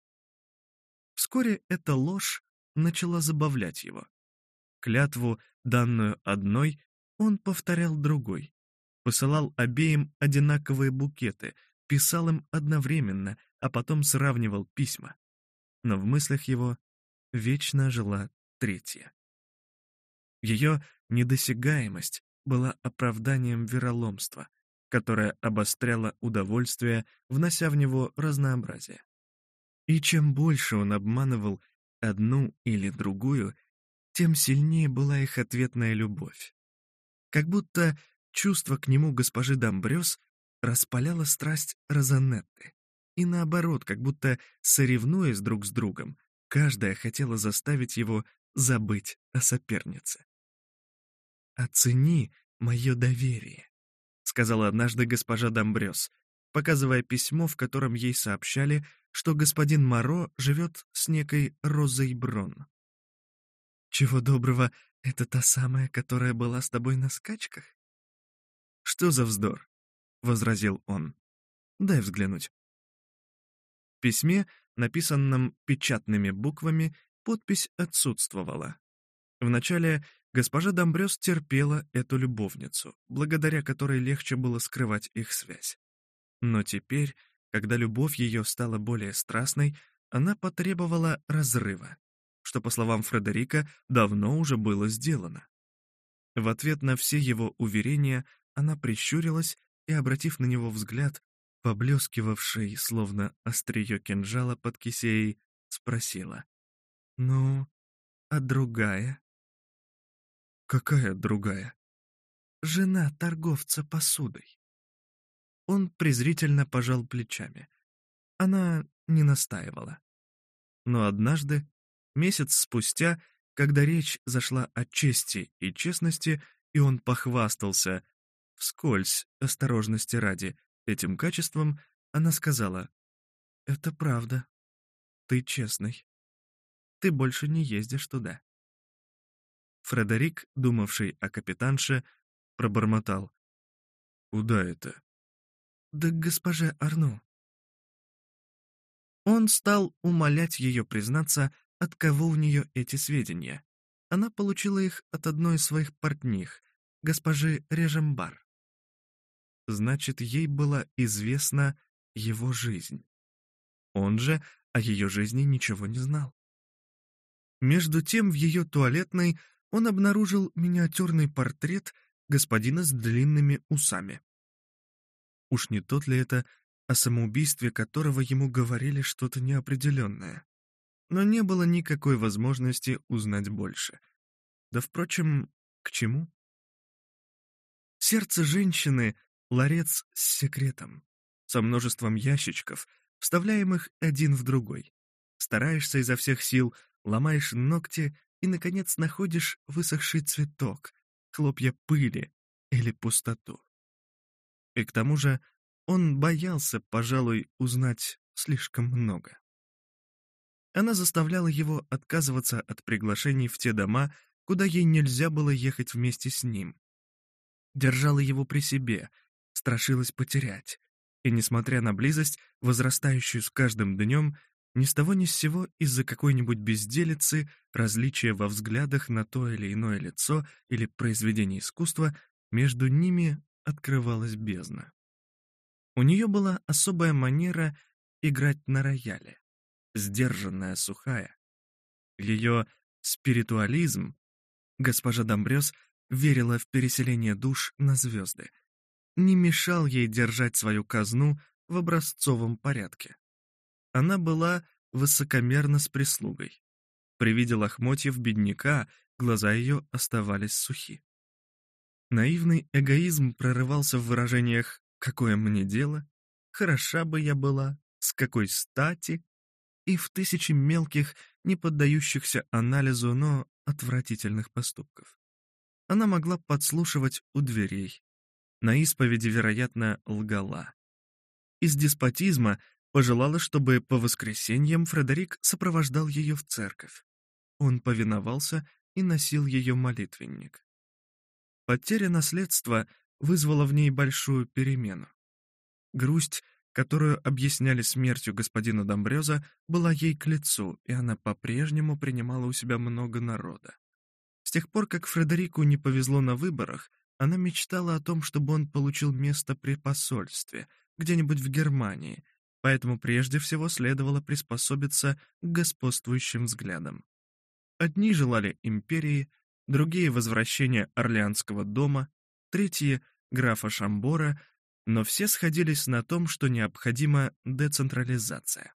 Вскоре эта ложь начала забавлять его клятву, данную одной, он повторял другой. Посылал обеим одинаковые букеты, писал им одновременно, а потом сравнивал письма. Но в мыслях его вечно жила третья. Ее недосягаемость была оправданием вероломства, которое обостряло удовольствие, внося в него разнообразие. И чем больше он обманывал одну или другую, тем сильнее была их ответная любовь. Как будто чувство к нему госпожи Домбрёс распаляло страсть Розанетты. И наоборот, как будто, соревнуясь друг с другом, каждая хотела заставить его забыть о сопернице. «Оцени мое доверие», — сказала однажды госпожа Домбрёс, показывая письмо, в котором ей сообщали, что господин Моро живет с некой Розой Брон. Чего доброго, это та самая, которая была с тобой на скачках? Что за вздор? возразил он. Дай взглянуть. В письме, написанном печатными буквами, подпись отсутствовала. Вначале госпожа Домбрёс терпела эту любовницу, благодаря которой легче было скрывать их связь. Но теперь, когда любовь ее стала более страстной, она потребовала разрыва что, по словам Фредерика, давно уже было сделано. В ответ на все его уверения она прищурилась и, обратив на него взгляд, поблескивавший, словно острие кинжала под кисеей, спросила. «Ну, а другая?» «Какая другая?» «Жена торговца посудой». Он презрительно пожал плечами. Она не настаивала. Но однажды Месяц спустя, когда речь зашла о чести и честности, и он похвастался, вскользь, осторожности ради, этим качеством, она сказала, «Это правда. Ты честный. Ты больше не ездишь туда». Фредерик, думавший о капитанше, пробормотал. «Куда это?» «Да к госпоже Арну». Он стал умолять ее признаться, от кого у нее эти сведения. Она получила их от одной из своих портних, госпожи Режембар. Значит, ей была известна его жизнь. Он же о ее жизни ничего не знал. Между тем в ее туалетной он обнаружил миниатюрный портрет господина с длинными усами. Уж не тот ли это, о самоубийстве которого ему говорили что-то неопределенное? но не было никакой возможности узнать больше. Да, впрочем, к чему? Сердце женщины — ларец с секретом, со множеством ящичков, вставляемых один в другой. Стараешься изо всех сил, ломаешь ногти и, наконец, находишь высохший цветок, хлопья пыли или пустоту. И к тому же он боялся, пожалуй, узнать слишком много. Она заставляла его отказываться от приглашений в те дома, куда ей нельзя было ехать вместе с ним. Держала его при себе, страшилась потерять. И, несмотря на близость, возрастающую с каждым днем, ни с того ни с сего из-за какой-нибудь безделицы, различия во взглядах на то или иное лицо или произведение искусства, между ними открывалась бездна. У нее была особая манера играть на рояле сдержанная, сухая. Ее спиритуализм... Госпожа Домбрёс верила в переселение душ на звезды. Не мешал ей держать свою казну в образцовом порядке. Она была высокомерна с прислугой. При виде лохмотьев бедняка глаза ее оставались сухи. Наивный эгоизм прорывался в выражениях «какое мне дело?», «хороша бы я была?», «с какой стати?», и в тысячи мелких, не поддающихся анализу, но отвратительных поступков. Она могла подслушивать у дверей. На исповеди, вероятно, лгала. Из деспотизма пожелала, чтобы по воскресеньям Фредерик сопровождал ее в церковь. Он повиновался и носил ее молитвенник. Потеря наследства вызвала в ней большую перемену. Грусть которую объясняли смертью господина Домбрёза, была ей к лицу, и она по-прежнему принимала у себя много народа. С тех пор, как Фредерику не повезло на выборах, она мечтала о том, чтобы он получил место при посольстве, где-нибудь в Германии, поэтому прежде всего следовало приспособиться к господствующим взглядам. Одни желали империи, другие — возвращения Орлеанского дома, третьи — графа Шамбора — но все сходились на том, что необходима децентрализация.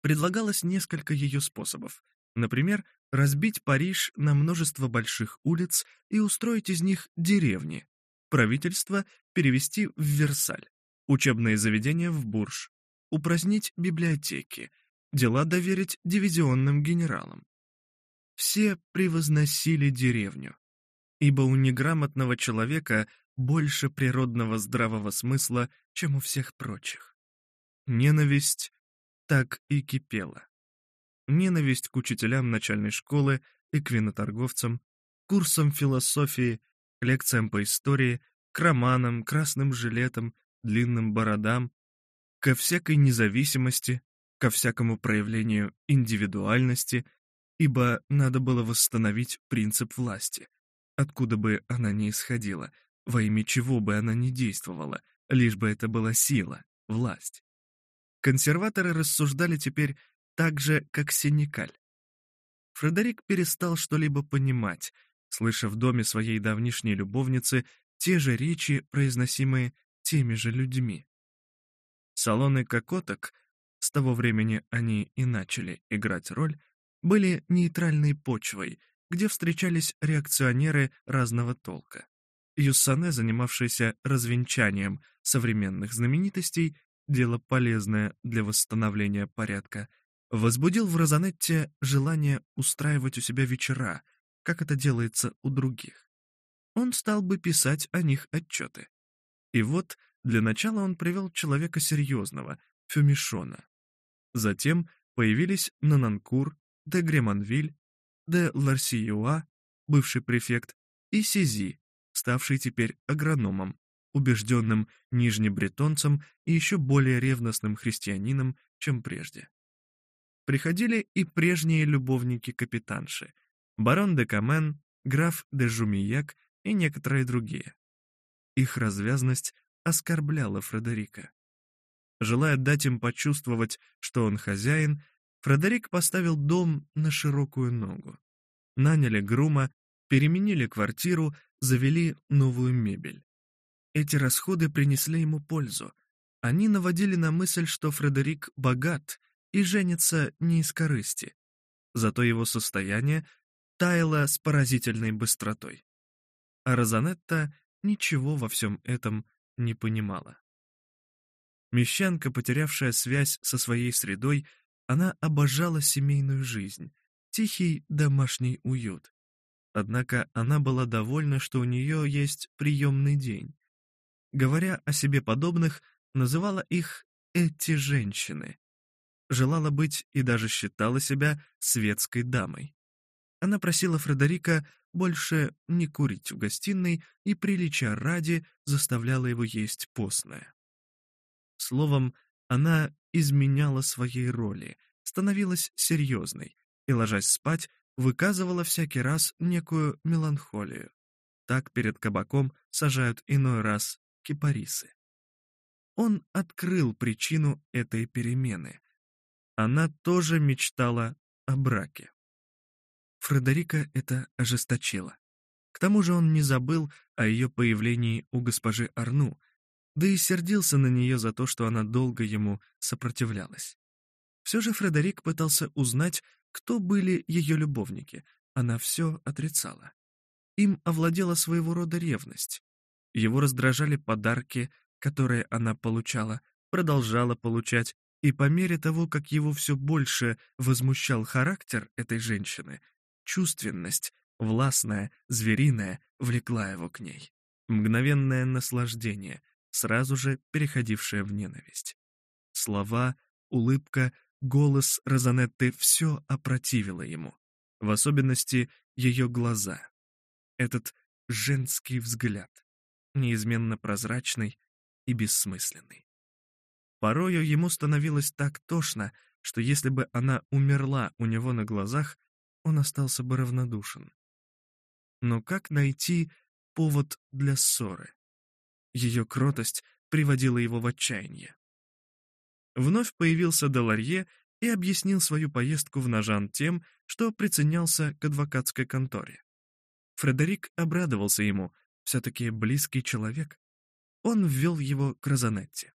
Предлагалось несколько ее способов. Например, разбить Париж на множество больших улиц и устроить из них деревни, правительство перевести в Версаль, учебные заведения в Бурж, упразднить библиотеки, дела доверить дивизионным генералам. Все превозносили деревню, ибо у неграмотного человека больше природного здравого смысла, чем у всех прочих. Ненависть так и кипела. Ненависть к учителям начальной школы и к виноторговцам, курсам философии, лекциям по истории, к романам, красным жилетам, длинным бородам, ко всякой независимости, ко всякому проявлению индивидуальности, ибо надо было восстановить принцип власти, откуда бы она ни исходила — во имя чего бы она ни действовала, лишь бы это была сила, власть. Консерваторы рассуждали теперь так же, как Синекаль. Фредерик перестал что-либо понимать, слыша в доме своей давнишней любовницы те же речи, произносимые теми же людьми. Салоны кокоток, с того времени они и начали играть роль, были нейтральной почвой, где встречались реакционеры разного толка. Юсане, занимавшаяся развенчанием современных знаменитостей, дело полезное для восстановления порядка, возбудил в Розанетте желание устраивать у себя вечера, как это делается у других. Он стал бы писать о них отчеты. И вот для начала он привел человека серьезного, Фюмишона. Затем появились Нананкур, де Греманвиль, де Ларсиюа, бывший префект, и Сизи, ставший теперь агрономом, убежденным нижнебретонцем и еще более ревностным христианином, чем прежде. Приходили и прежние любовники капитанши, барон де Камен, граф де Жумияк и некоторые другие. Их развязность оскорбляла Фредерика. Желая дать им почувствовать, что он хозяин, Фредерик поставил дом на широкую ногу. Наняли грума переменили квартиру, завели новую мебель. Эти расходы принесли ему пользу. Они наводили на мысль, что Фредерик богат и женится не из корысти. Зато его состояние таяло с поразительной быстротой. А Розанетта ничего во всем этом не понимала. Мещанка, потерявшая связь со своей средой, она обожала семейную жизнь, тихий домашний уют, Однако она была довольна, что у нее есть приемный день. Говоря о себе подобных, называла их «эти женщины». Желала быть и даже считала себя светской дамой. Она просила Фредерика больше не курить в гостиной и прилича ради заставляла его есть постное. Словом, она изменяла своей роли, становилась серьезной и, ложась спать, выказывала всякий раз некую меланхолию. Так перед кабаком сажают иной раз кипарисы. Он открыл причину этой перемены. Она тоже мечтала о браке. Фредерика это ожесточило. К тому же он не забыл о ее появлении у госпожи Арну, да и сердился на нее за то, что она долго ему сопротивлялась. Все же Фредерик пытался узнать, кто были ее любовники, она все отрицала. Им овладела своего рода ревность. Его раздражали подарки, которые она получала, продолжала получать, и по мере того, как его все больше возмущал характер этой женщины, чувственность, властная, звериная, влекла его к ней. Мгновенное наслаждение, сразу же переходившее в ненависть. Слова, улыбка — голос Розанетты все опротивило ему, в особенности ее глаза. Этот женский взгляд, неизменно прозрачный и бессмысленный. Порою ему становилось так тошно, что если бы она умерла у него на глазах, он остался бы равнодушен. Но как найти повод для ссоры? Ее кротость приводила его в отчаяние вновь появился Деларье и объяснил свою поездку в Нажан тем, что приценялся к адвокатской конторе. Фредерик обрадовался ему, все-таки близкий человек. Он ввел его к Розанетте.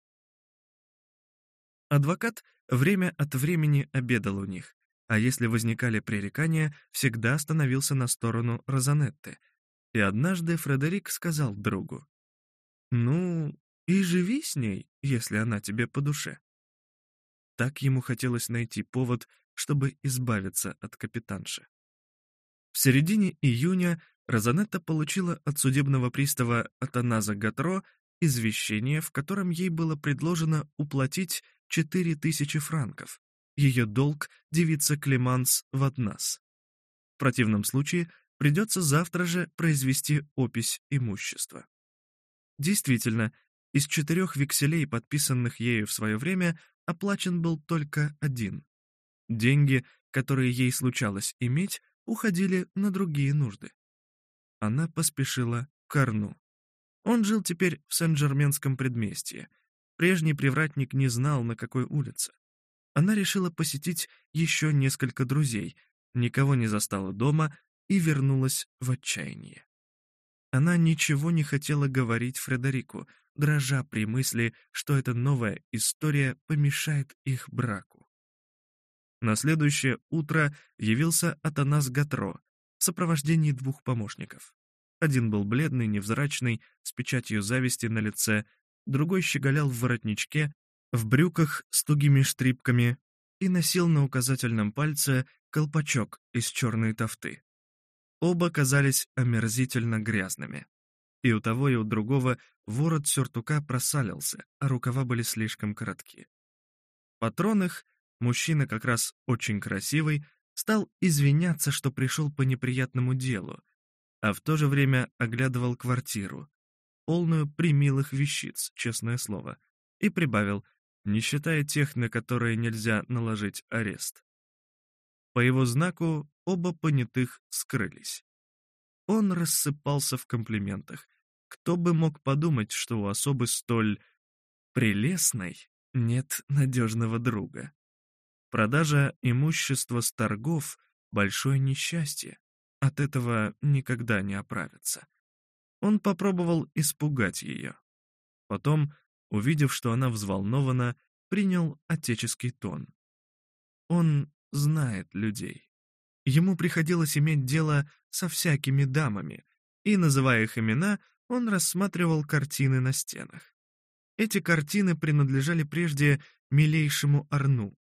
Адвокат время от времени обедал у них, а если возникали пререкания, всегда становился на сторону Розанетты. И однажды Фредерик сказал другу, «Ну, и живи с ней, если она тебе по душе». Так ему хотелось найти повод, чтобы избавиться от капитанши. В середине июня Розанетта получила от судебного пристава Атаназа Гатро извещение, в котором ей было предложено уплатить 4000 франков. Ее долг девица Клеманс в Атнас. В противном случае придется завтра же произвести опись имущества. Действительно, из четырех векселей, подписанных ею в свое время, оплачен был только один. Деньги, которые ей случалось иметь, уходили на другие нужды. Она поспешила к Арну. Он жил теперь в Сен-Жерменском предместье. Прежний привратник не знал, на какой улице. Она решила посетить еще несколько друзей, никого не застала дома и вернулась в отчаяние. Она ничего не хотела говорить Фредерику, дрожа при мысли, что эта новая история помешает их браку. На следующее утро явился Атанас Гатро в сопровождении двух помощников. Один был бледный, невзрачный, с печатью зависти на лице, другой щеголял в воротничке, в брюках с тугими штрипками и носил на указательном пальце колпачок из черной тофты. Оба казались омерзительно грязными. И у того, и у другого ворот сюртука просалился, а рукава были слишком коротки. Патрон их, мужчина как раз очень красивый, стал извиняться, что пришел по неприятному делу, а в то же время оглядывал квартиру, полную примилых вещиц, честное слово, и прибавил, не считая тех, на которые нельзя наложить арест. По его знаку оба понятых скрылись. Он рассыпался в комплиментах. Кто бы мог подумать, что у особы столь прелестной нет надежного друга. Продажа имущества с торгов — большое несчастье. От этого никогда не оправится. Он попробовал испугать ее. Потом, увидев, что она взволнована, принял отеческий тон. Он знает людей. Ему приходилось иметь дело со всякими дамами, и, называя их имена, он рассматривал картины на стенах. Эти картины принадлежали прежде милейшему Арну.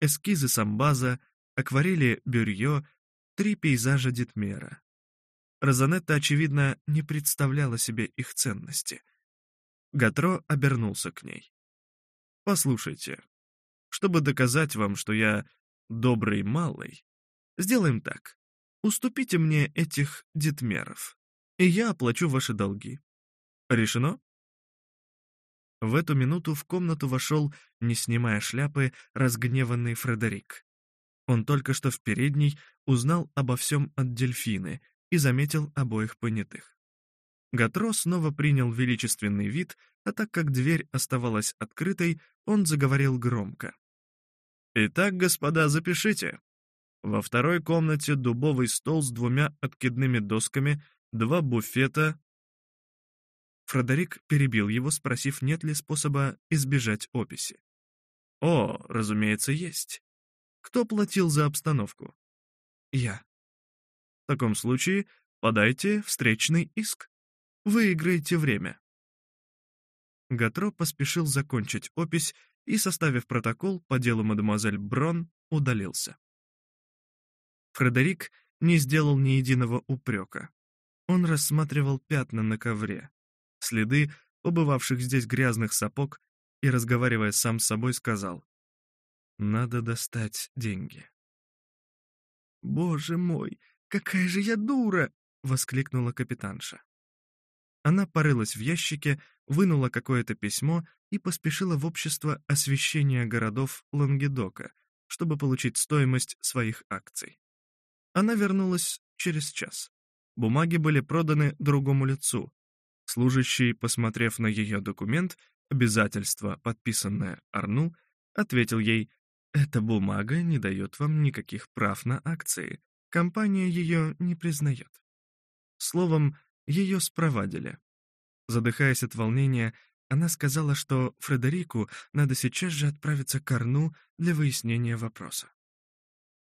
Эскизы Самбаза, акварели Бюрье, три пейзажа Детмера. Розанетта, очевидно, не представляла себе их ценности. Гатро обернулся к ней. «Послушайте, чтобы доказать вам, что я добрый малый, Сделаем так. Уступите мне этих детмеров, и я оплачу ваши долги. Решено?» В эту минуту в комнату вошел, не снимая шляпы, разгневанный Фредерик. Он только что в передней узнал обо всем от дельфины и заметил обоих понятых. Гатро снова принял величественный вид, а так как дверь оставалась открытой, он заговорил громко. «Итак, господа, запишите. Во второй комнате дубовый стол с двумя откидными досками, два буфета. Фредерик перебил его, спросив, нет ли способа избежать описи. О, разумеется, есть. Кто платил за обстановку? Я. В таком случае подайте встречный иск. Выиграете время. Гатро поспешил закончить опись и, составив протокол по делу мадемуазель Брон, удалился. Фредерик не сделал ни единого упрека. Он рассматривал пятна на ковре, следы побывавших здесь грязных сапог и, разговаривая сам с собой, сказал «Надо достать деньги». «Боже мой, какая же я дура!» — воскликнула капитанша. Она порылась в ящике, вынула какое-то письмо и поспешила в общество освещения городов Лангедока, чтобы получить стоимость своих акций. Она вернулась через час. Бумаги были проданы другому лицу. Служащий, посмотрев на ее документ, обязательство, подписанное Арну, ответил ей, «Эта бумага не дает вам никаких прав на акции. Компания ее не признает». Словом, ее спровадили. Задыхаясь от волнения, она сказала, что Фредерику надо сейчас же отправиться к Арну для выяснения вопроса.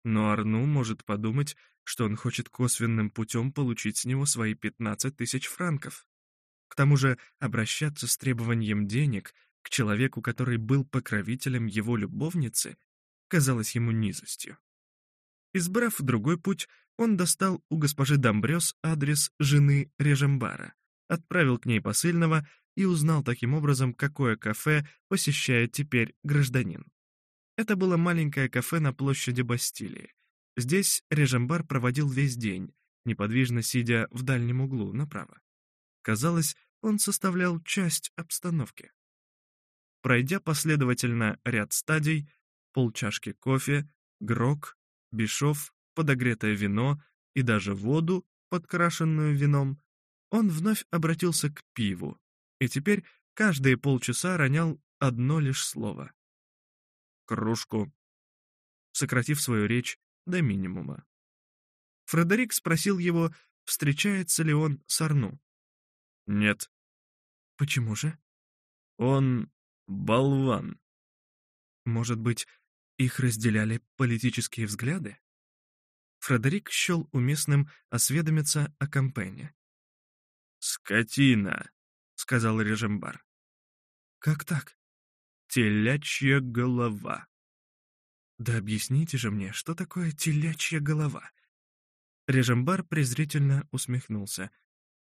Ну, но Арну может подумать, что он хочет косвенным путем получить с него свои 15 тысяч франков. К тому же обращаться с требованием денег к человеку, который был покровителем его любовницы, казалось ему низостью. Избрав другой путь, он достал у госпожи Домбрёс адрес жены Режембара, отправил к ней посыльного и узнал таким образом, какое кафе посещает теперь гражданин. Это было маленькое кафе на площади Бастилии. Здесь Режембар проводил весь день, неподвижно сидя в дальнем углу направо. Казалось, он составлял часть обстановки. Пройдя последовательно ряд стадий, полчашки кофе, грок, бишов, подогретое вино и даже воду, подкрашенную вином, он вновь обратился к пиву, и теперь каждые полчаса ронял одно лишь слово кружку». Сократив свою речь до минимума. Фредерик спросил его, встречается ли он с Арну. «Нет». «Почему же?» «Он болван». «Может быть, их разделяли политические взгляды?» Фредерик счел уместным осведомиться о компании. «Скотина», — сказал Режимбар. «Как так?» телячья голова. Да объясните же мне, что такое телячья голова? Режамбар презрительно усмехнулся.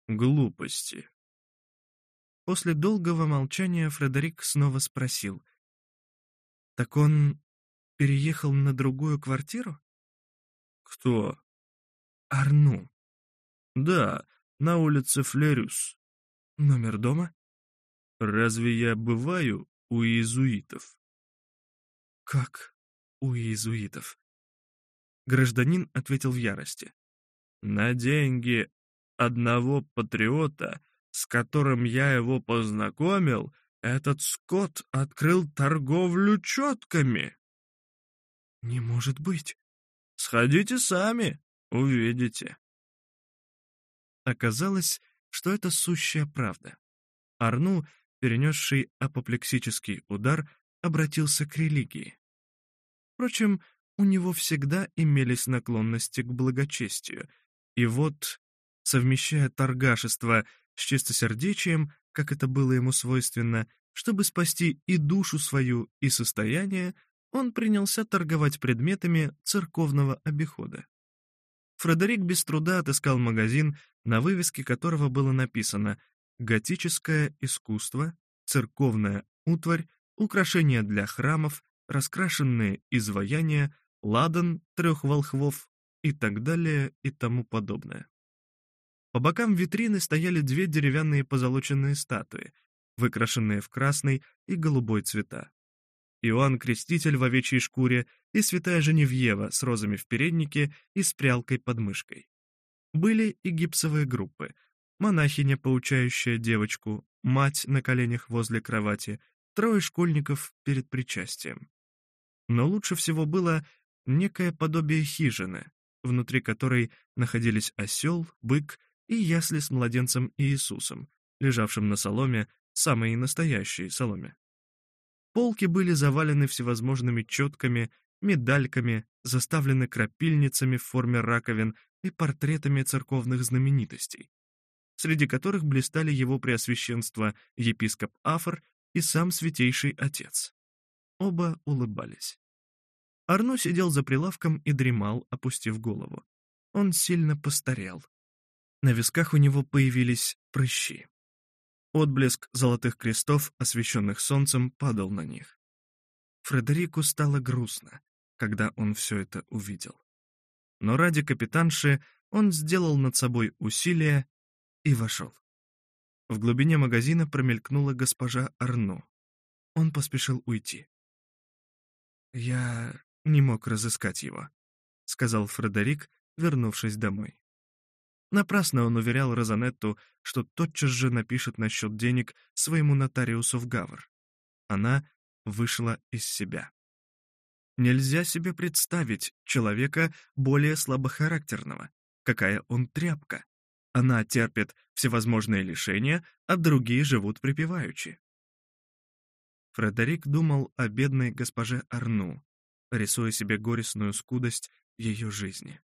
Глупости. После долгого молчания Фредерик снова спросил. Так он переехал на другую квартиру? Кто? Арну. Да, на улице Флерюс. Номер дома? Разве я бываю у иезуитов. «Как у иезуитов?» Гражданин ответил в ярости. «На деньги одного патриота, с которым я его познакомил, этот скот открыл торговлю четками». «Не может быть!» «Сходите сами, увидите». Оказалось, что это сущая правда. Арну перенесший апоплексический удар, обратился к религии. Впрочем, у него всегда имелись наклонности к благочестию, и вот, совмещая торгашество с чистосердечием, как это было ему свойственно, чтобы спасти и душу свою, и состояние, он принялся торговать предметами церковного обихода. Фредерик без труда отыскал магазин, на вывеске которого было написано готическое искусство, церковная утварь, украшения для храмов, раскрашенные изваяния, ладан трех волхвов и так далее и тому подобное. По бокам витрины стояли две деревянные позолоченные статуи, выкрашенные в красный и голубой цвета. Иоанн Креститель в овечьей шкуре и святая Женевьева с розами в переднике и с прялкой под мышкой. Были и гипсовые группы — Монахиня, получающая девочку, мать на коленях возле кровати, трое школьников перед причастием. Но лучше всего было некое подобие хижины, внутри которой находились осел, бык и ясли с младенцем Иисусом, лежавшим на соломе, самой настоящей соломе. Полки были завалены всевозможными четками, медальками, заставлены крапильницами в форме раковин и портретами церковных знаменитостей среди которых блистали его преосвященство епископ Афор и сам святейший отец. Оба улыбались. Арно сидел за прилавком и дремал, опустив голову. Он сильно постарел. На висках у него появились прыщи. Отблеск золотых крестов, освещенных солнцем, падал на них. Фредерику стало грустно, когда он все это увидел. Но ради капитанши он сделал над собой усилие и вошел. В глубине магазина промелькнула госпожа Арно. Он поспешил уйти. «Я не мог разыскать его», — сказал Фредерик, вернувшись домой. Напрасно он уверял Розанетту, что тотчас же напишет насчет денег своему нотариусу в Гавр. Она вышла из себя. Нельзя себе представить человека более слабохарактерного, какая он тряпка. Она терпит всевозможные лишения, а другие живут припеваючи. Фредерик думал о бедной госпоже Арну, рисуя себе горестную скудость ее жизни.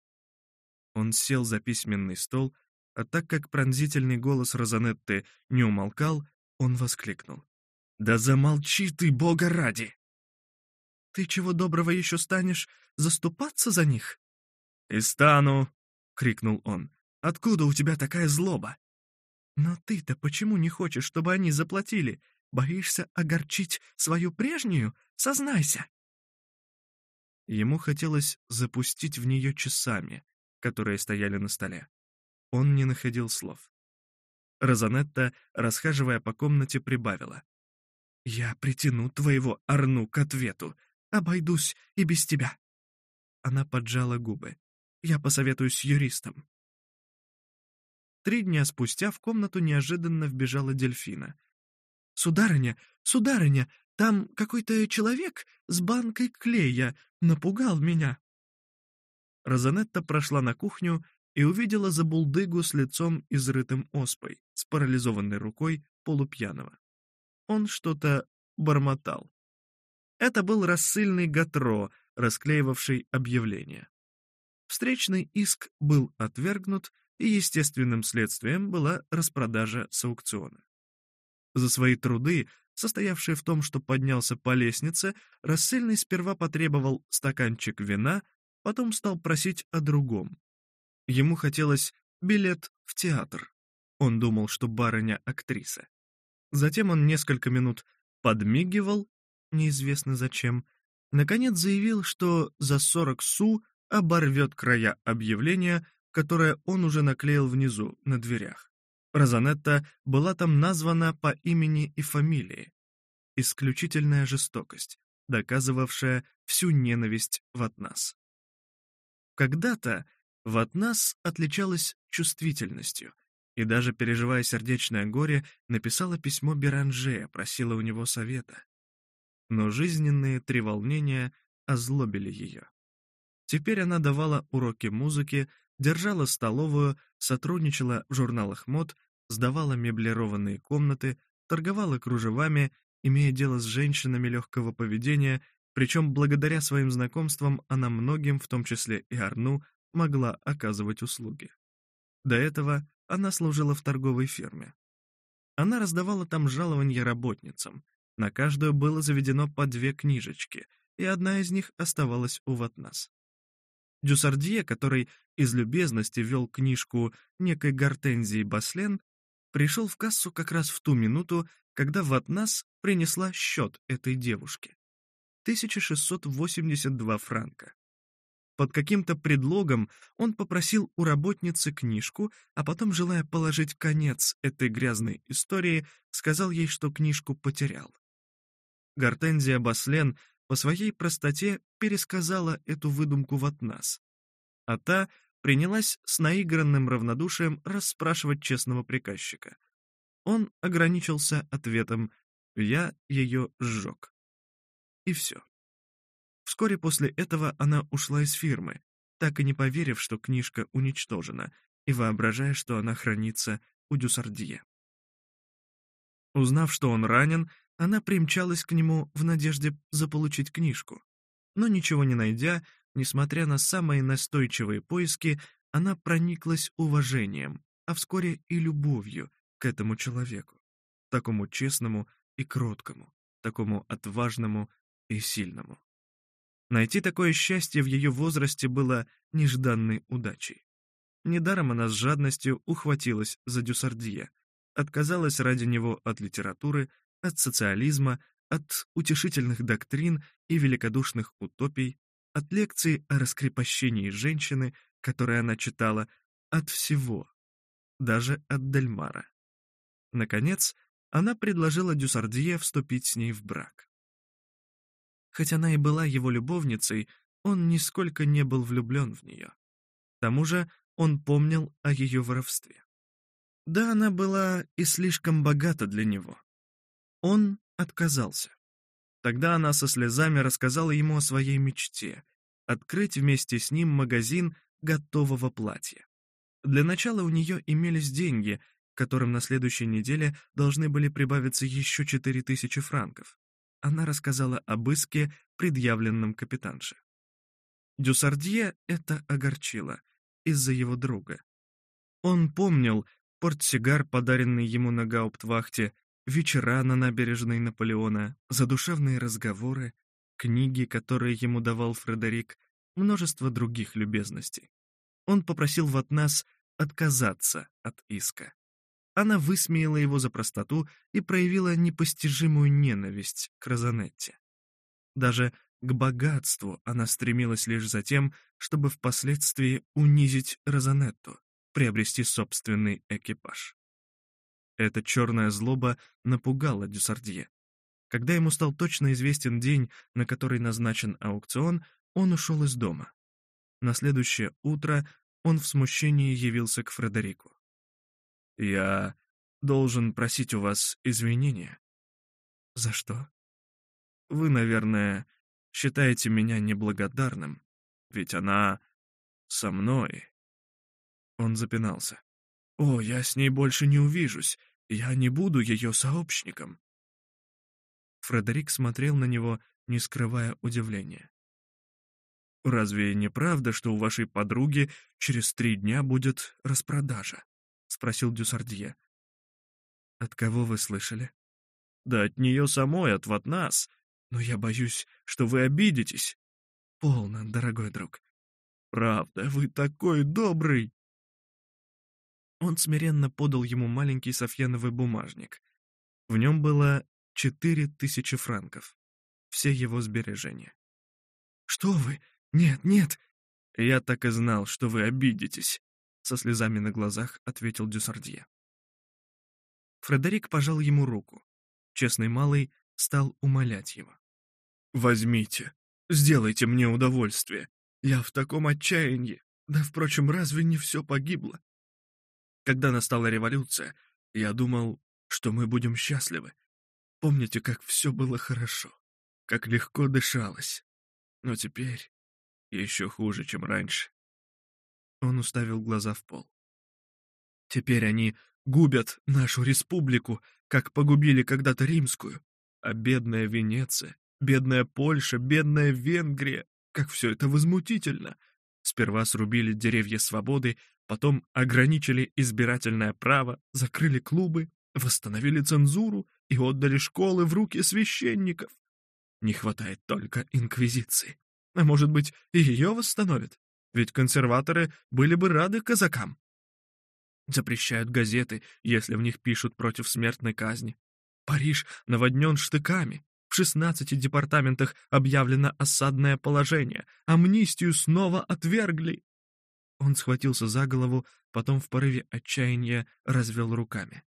Он сел за письменный стол, а так как пронзительный голос Розанетты не умолкал, он воскликнул. «Да замолчи ты, бога ради!» «Ты чего доброго еще станешь заступаться за них?» «И стану!» — крикнул он. Откуда у тебя такая злоба? Но ты-то почему не хочешь, чтобы они заплатили? Боишься огорчить свою прежнюю? Сознайся!» Ему хотелось запустить в нее часами, которые стояли на столе. Он не находил слов. Розанетта, расхаживая по комнате, прибавила. «Я притяну твоего Арну к ответу. Обойдусь и без тебя». Она поджала губы. «Я посоветуюсь юристам. Три дня спустя в комнату неожиданно вбежала дельфина. «Сударыня, сударыня, там какой-то человек с банкой клея напугал меня!» Розанетта прошла на кухню и увидела забулдыгу с лицом изрытым оспой, с парализованной рукой полупьяного. Он что-то бормотал. Это был рассыльный Гатро, расклеивавший объявление. Встречный иск был отвергнут, и естественным следствием была распродажа с аукциона. За свои труды, состоявшие в том, что поднялся по лестнице, рассыльный сперва потребовал стаканчик вина, потом стал просить о другом. Ему хотелось билет в театр. Он думал, что барыня — актриса. Затем он несколько минут подмигивал, неизвестно зачем, наконец заявил, что за 40 су оборвет края объявления которое он уже наклеил внизу на дверях. Розанетта была там названа по имени и фамилии. Исключительная жестокость, доказывавшая всю ненависть Ватнас. Когда-то Ватнас отличалась чувствительностью и даже переживая сердечное горе, написала письмо Беранже, просила у него совета. Но жизненные треволнения озлобили ее. Теперь она давала уроки музыки, держала столовую, сотрудничала в журналах мод, сдавала меблированные комнаты, торговала кружевами, имея дело с женщинами легкого поведения, причем благодаря своим знакомствам она многим, в том числе и Арну, могла оказывать услуги. До этого она служила в торговой фирме. Она раздавала там жалования работницам. На каждую было заведено по две книжечки, и одна из них оставалась у Ватнас. Дюсардье, который из любезности вел книжку некой гортензии Баслен, пришел в кассу как раз в ту минуту, когда Ватнас принесла счет этой девушке. 1682 франка. Под каким-то предлогом он попросил у работницы книжку, а потом, желая положить конец этой грязной истории, сказал ей, что книжку потерял. Гортензия Баслен по своей простоте пересказала эту выдумку в Атнас. А та принялась с наигранным равнодушием расспрашивать честного приказчика. Он ограничился ответом «Я ее сжег». И все. Вскоре после этого она ушла из фирмы, так и не поверив, что книжка уничтожена, и воображая, что она хранится у Дюсардье. Узнав, что он ранен, она примчалась к нему в надежде заполучить книжку. Но ничего не найдя, несмотря на самые настойчивые поиски, она прониклась уважением, а вскоре и любовью к этому человеку, такому честному и кроткому, такому отважному и сильному. Найти такое счастье в ее возрасте было нежданной удачей. Недаром она с жадностью ухватилась за Дюсардия, отказалась ради него от литературы – от социализма, от утешительных доктрин и великодушных утопий, от лекции о раскрепощении женщины, которые она читала, от всего, даже от Дельмара. Наконец, она предложила Дюсардье вступить с ней в брак. Хоть она и была его любовницей, он нисколько не был влюблен в нее. К тому же он помнил о ее воровстве. Да, она была и слишком богата для него, он отказался. Тогда она со слезами рассказала ему о своей мечте — открыть вместе с ним магазин готового платья. Для начала у нее имелись деньги, которым на следующей неделе должны были прибавиться еще 4000 франков. Она рассказала об иске, предъявленном капитанше. Дюсардье это огорчило из-за его друга. Он помнил портсигар, подаренный ему на гауптвахте, вечера на набережной Наполеона, задушевные разговоры, книги, которые ему давал Фредерик, множество других любезностей. Он попросил вот нас отказаться от иска. Она высмеяла его за простоту и проявила непостижимую ненависть к Розанетте. Даже к богатству она стремилась лишь за тем, чтобы впоследствии унизить Розанетту, приобрести собственный экипаж. Эта черная злоба напугала Дюсардье. Когда ему стал точно известен день, на который назначен аукцион, он ушел из дома. На следующее утро он в смущении явился к Фредерику. «Я должен просить у вас извинения». «За что?» «Вы, наверное, считаете меня неблагодарным, ведь она со мной». Он запинался. О, я с ней больше не увижусь. Я не буду ее сообщником». Фредерик смотрел на него, не скрывая удивления. «Разве не правда, что у вашей подруги через три дня будет распродажа?» — спросил Дюсардье. «От кого вы слышали?» «Да от нее самой, от вот нас. Но я боюсь, что вы обидитесь». «Полно, дорогой друг». «Правда, вы такой добрый!» Он смиренно подал ему маленький софьяновый бумажник. В нем было четыре тысячи франков. Все его сбережения. «Что вы? Нет, нет!» «Я так и знал, что вы обидитесь», — со слезами на глазах ответил Дюсардье. Фредерик пожал ему руку. Честный малый стал умолять его. «Возьмите, сделайте мне удовольствие. Я в таком отчаянии. Да, впрочем, разве не все погибло? Когда настала революция, я думал, что мы будем счастливы. Помните, как все было хорошо, как легко дышалось. Но теперь еще хуже, чем раньше. Он уставил глаза в пол. Теперь они губят нашу республику, как погубили когда-то римскую. А бедная Венеция, бедная Польша, бедная Венгрия, как все это возмутительно. Сперва срубили деревья свободы, Потом ограничили избирательное право, закрыли клубы, восстановили цензуру и отдали школы в руки священников. Не хватает только инквизиции. А может быть, и ее восстановят? Ведь консерваторы были бы рады казакам. Запрещают газеты, если в них пишут против смертной казни. Париж наводнен штыками. В 16 департаментах объявлено осадное положение. Амнистию снова отвергли. Он схватился за голову, потом в порыве отчаяния развел руками.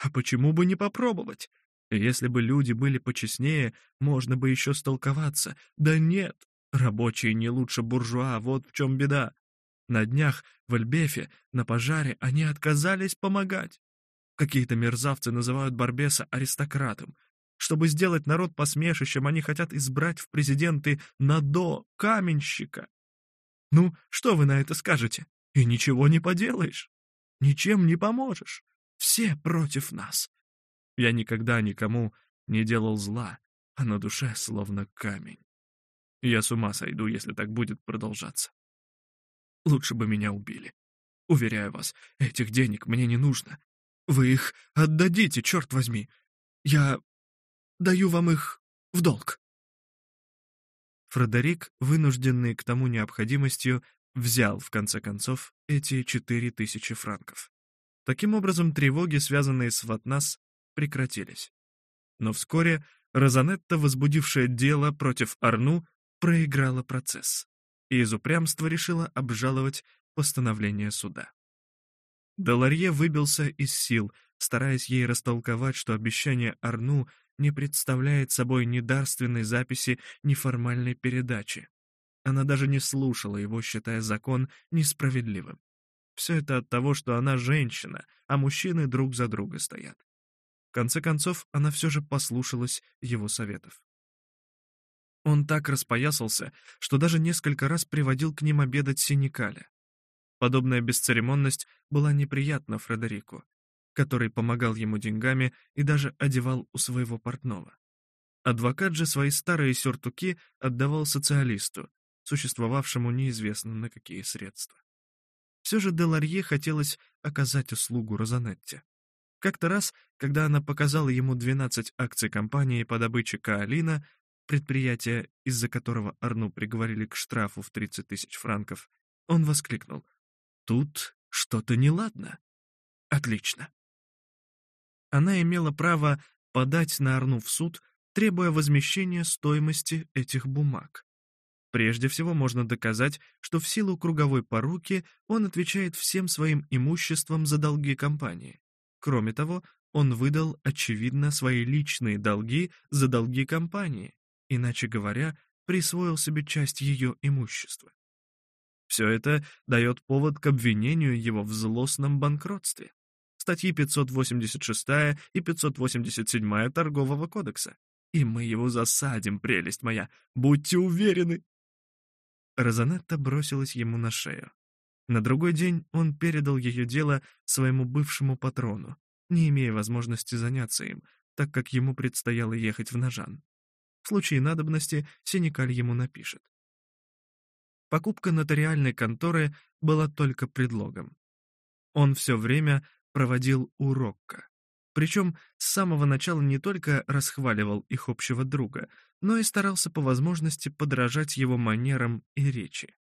А почему бы не попробовать? Если бы люди были почестнее, можно бы еще столковаться. Да нет, рабочие не лучше буржуа, вот в чем беда. На днях в Эльбефе на пожаре они отказались помогать. Какие-то мерзавцы называют Барбеса аристократом. Чтобы сделать народ посмешищем, они хотят избрать в президенты Надо, каменщика. Ну, что вы на это скажете? И ничего не поделаешь. Ничем не поможешь. Все против нас. Я никогда никому не делал зла, а на душе словно камень. Я с ума сойду, если так будет продолжаться. Лучше бы меня убили. Уверяю вас, этих денег мне не нужно. Вы их отдадите, черт возьми. Я даю вам их в долг. Фредерик, вынужденный к тому необходимостью, взял, в конце концов, эти 4000 франков. Таким образом, тревоги, связанные с Ватнас, прекратились. Но вскоре Розанетта, возбудившая дело против Арну, проиграла процесс и из упрямства решила обжаловать постановление суда. Даларье выбился из сил, стараясь ей растолковать, что обещание Арну не представляет собой ни дарственной записи, ни формальной передачи. Она даже не слушала его, считая закон несправедливым. Все это от того, что она женщина, а мужчины друг за друга стоят. В конце концов, она все же послушалась его советов. Он так распоясался, что даже несколько раз приводил к ним обедать Синикаля. Подобная бесцеремонность была неприятна Фредерику, который помогал ему деньгами и даже одевал у своего портного. Адвокат же свои старые сюртуки отдавал социалисту, существовавшему неизвестно на какие средства. Все же Деларье хотелось оказать услугу Розанетте. Как-то раз, когда она показала ему 12 акций компании по добыче каолина, предприятия, из-за которого Арну приговорили к штрафу в 30 тысяч франков, он воскликнул. «Тут что-то неладно». «Отлично она имела право подать на Арну в суд, требуя возмещения стоимости этих бумаг. Прежде всего можно доказать, что в силу круговой поруки он отвечает всем своим имуществом за долги компании. Кроме того, он выдал, очевидно, свои личные долги за долги компании, иначе говоря, присвоил себе часть ее имущества. Все это дает повод к обвинению его в злостном банкротстве статьи 586 и 587 Торгового кодекса. И мы его засадим, прелесть моя, будьте уверены!» Розанетта бросилась ему на шею. На другой день он передал ее дело своему бывшему патрону, не имея возможности заняться им, так как ему предстояло ехать в Нажан. В случае надобности Синикаль ему напишет. Покупка нотариальной конторы была только предлогом. Он все время проводил урокка. Причем с самого начала не только расхваливал их общего друга, но и старался по возможности подражать его манерам и речи.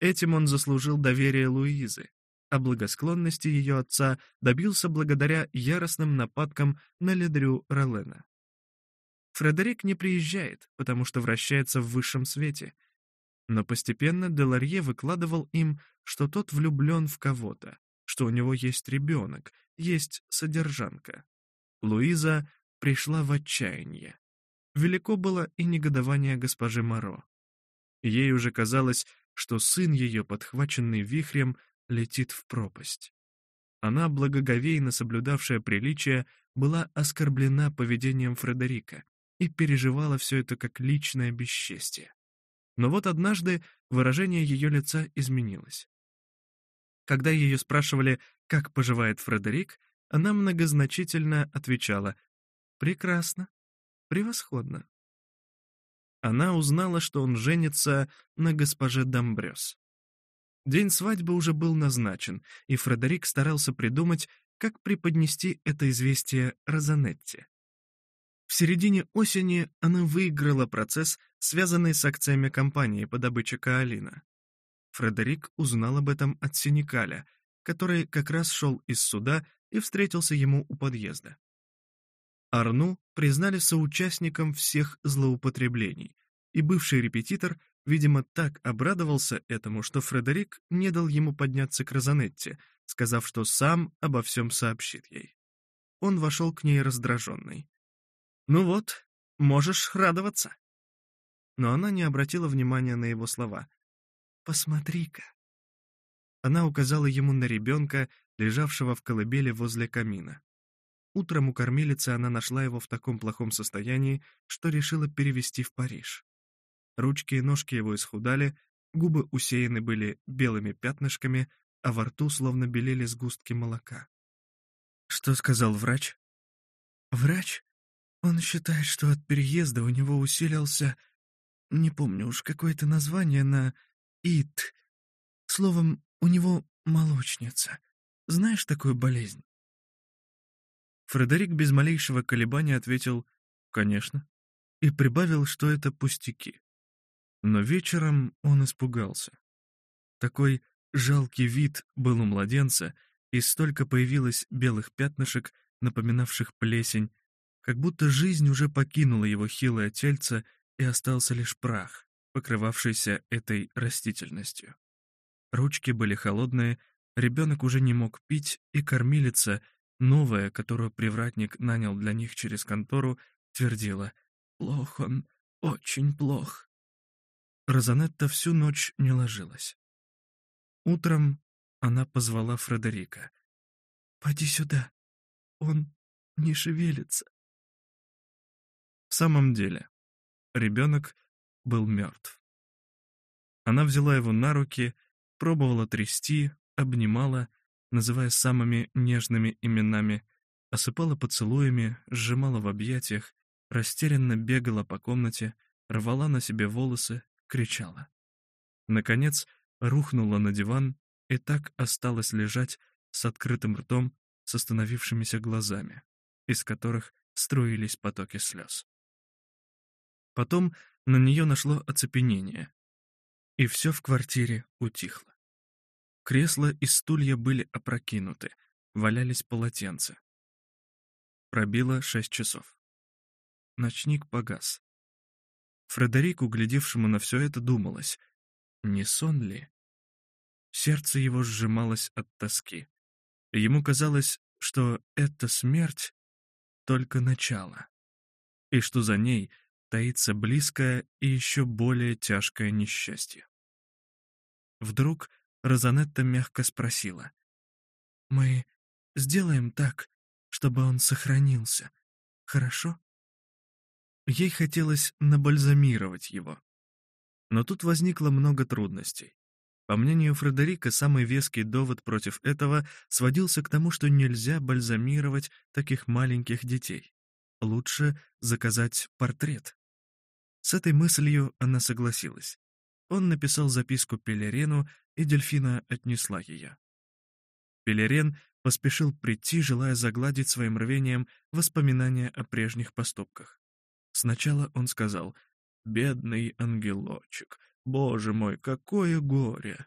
Этим он заслужил доверие Луизы, а благосклонности ее отца добился благодаря яростным нападкам на Ледрю Ролена. Фредерик не приезжает, потому что вращается в высшем свете, но постепенно Деларье выкладывал им, что тот влюблен в кого-то, что у него есть ребенок, есть содержанка. Луиза пришла в отчаяние. Велико было и негодование госпожи Моро. Ей уже казалось, что сын ее, подхваченный вихрем, летит в пропасть. Она, благоговейно соблюдавшая приличие, была оскорблена поведением Фредерика и переживала все это как личное бесчестие. Но вот однажды выражение ее лица изменилось. Когда ее спрашивали, как поживает Фредерик, она многозначительно отвечала «Прекрасно, превосходно». Она узнала, что он женится на госпоже Домбрёс. День свадьбы уже был назначен, и Фредерик старался придумать, как преподнести это известие Розанетте. В середине осени она выиграла процесс, связанный с акциями компании по добыче каолина. Фредерик узнал об этом от Синикаля, который как раз шел из суда и встретился ему у подъезда. Арну признали соучастником всех злоупотреблений, и бывший репетитор, видимо, так обрадовался этому, что Фредерик не дал ему подняться к Розанетте, сказав, что сам обо всем сообщит ей. Он вошел к ней раздраженный. «Ну вот, можешь радоваться». Но она не обратила внимания на его слова — Посмотри-ка!» Она указала ему на ребенка, лежавшего в колыбели возле камина. Утром у кормилицы она нашла его в таком плохом состоянии, что решила перевести в Париж. Ручки и ножки его исхудали, губы усеяны были белыми пятнышками, а во рту словно белели сгустки молока. «Что сказал врач?» «Врач? Он считает, что от переезда у него усилился... Не помню уж какое-то название на ит. Словом, у него молочница. Знаешь такую болезнь?» Фредерик без малейшего колебания ответил «Конечно» и прибавил, что это пустяки. Но вечером он испугался. Такой жалкий вид был у младенца, и столько появилось белых пятнышек, напоминавших плесень, как будто жизнь уже покинула его хилое тельце и остался лишь прах покрывавшейся этой растительностью. Ручки были холодные, ребенок уже не мог пить, и кормилица, новая, которую привратник нанял для них через контору, твердила «Плох он, очень плох». Розанетта всю ночь не ложилась. Утром она позвала Фредерика. "Пойди сюда, он не шевелится». В самом деле, ребенок был мертв. Она взяла его на руки, пробовала трясти, обнимала, называя самыми нежными именами, осыпала поцелуями, сжимала в объятиях, растерянно бегала по комнате, рвала на себе волосы, кричала. Наконец, рухнула на диван и так осталась лежать с открытым ртом, с остановившимися глазами, из которых струились потоки слез. Потом на нее нашло оцепенение. И все в квартире утихло. Кресла и стулья были опрокинуты, валялись полотенца. Пробило шесть часов. Ночник погас. Фредерику, глядевшему на все это, думалось, не сон ли? Сердце его сжималось от тоски. Ему казалось, что эта смерть — только начало, и что за ней — Таится близкое и еще более тяжкое несчастье. Вдруг Розанетта мягко спросила. «Мы сделаем так, чтобы он сохранился, хорошо?» Ей хотелось набальзамировать его. Но тут возникло много трудностей. По мнению Фредерика, самый веский довод против этого сводился к тому, что нельзя бальзамировать таких маленьких детей. Лучше заказать портрет. С этой мыслью она согласилась. Он написал записку Пелерену, и Дельфина отнесла ее. Пелерен поспешил прийти, желая загладить своим рвением воспоминания о прежних поступках. Сначала он сказал «Бедный ангелочек, боже мой, какое горе!»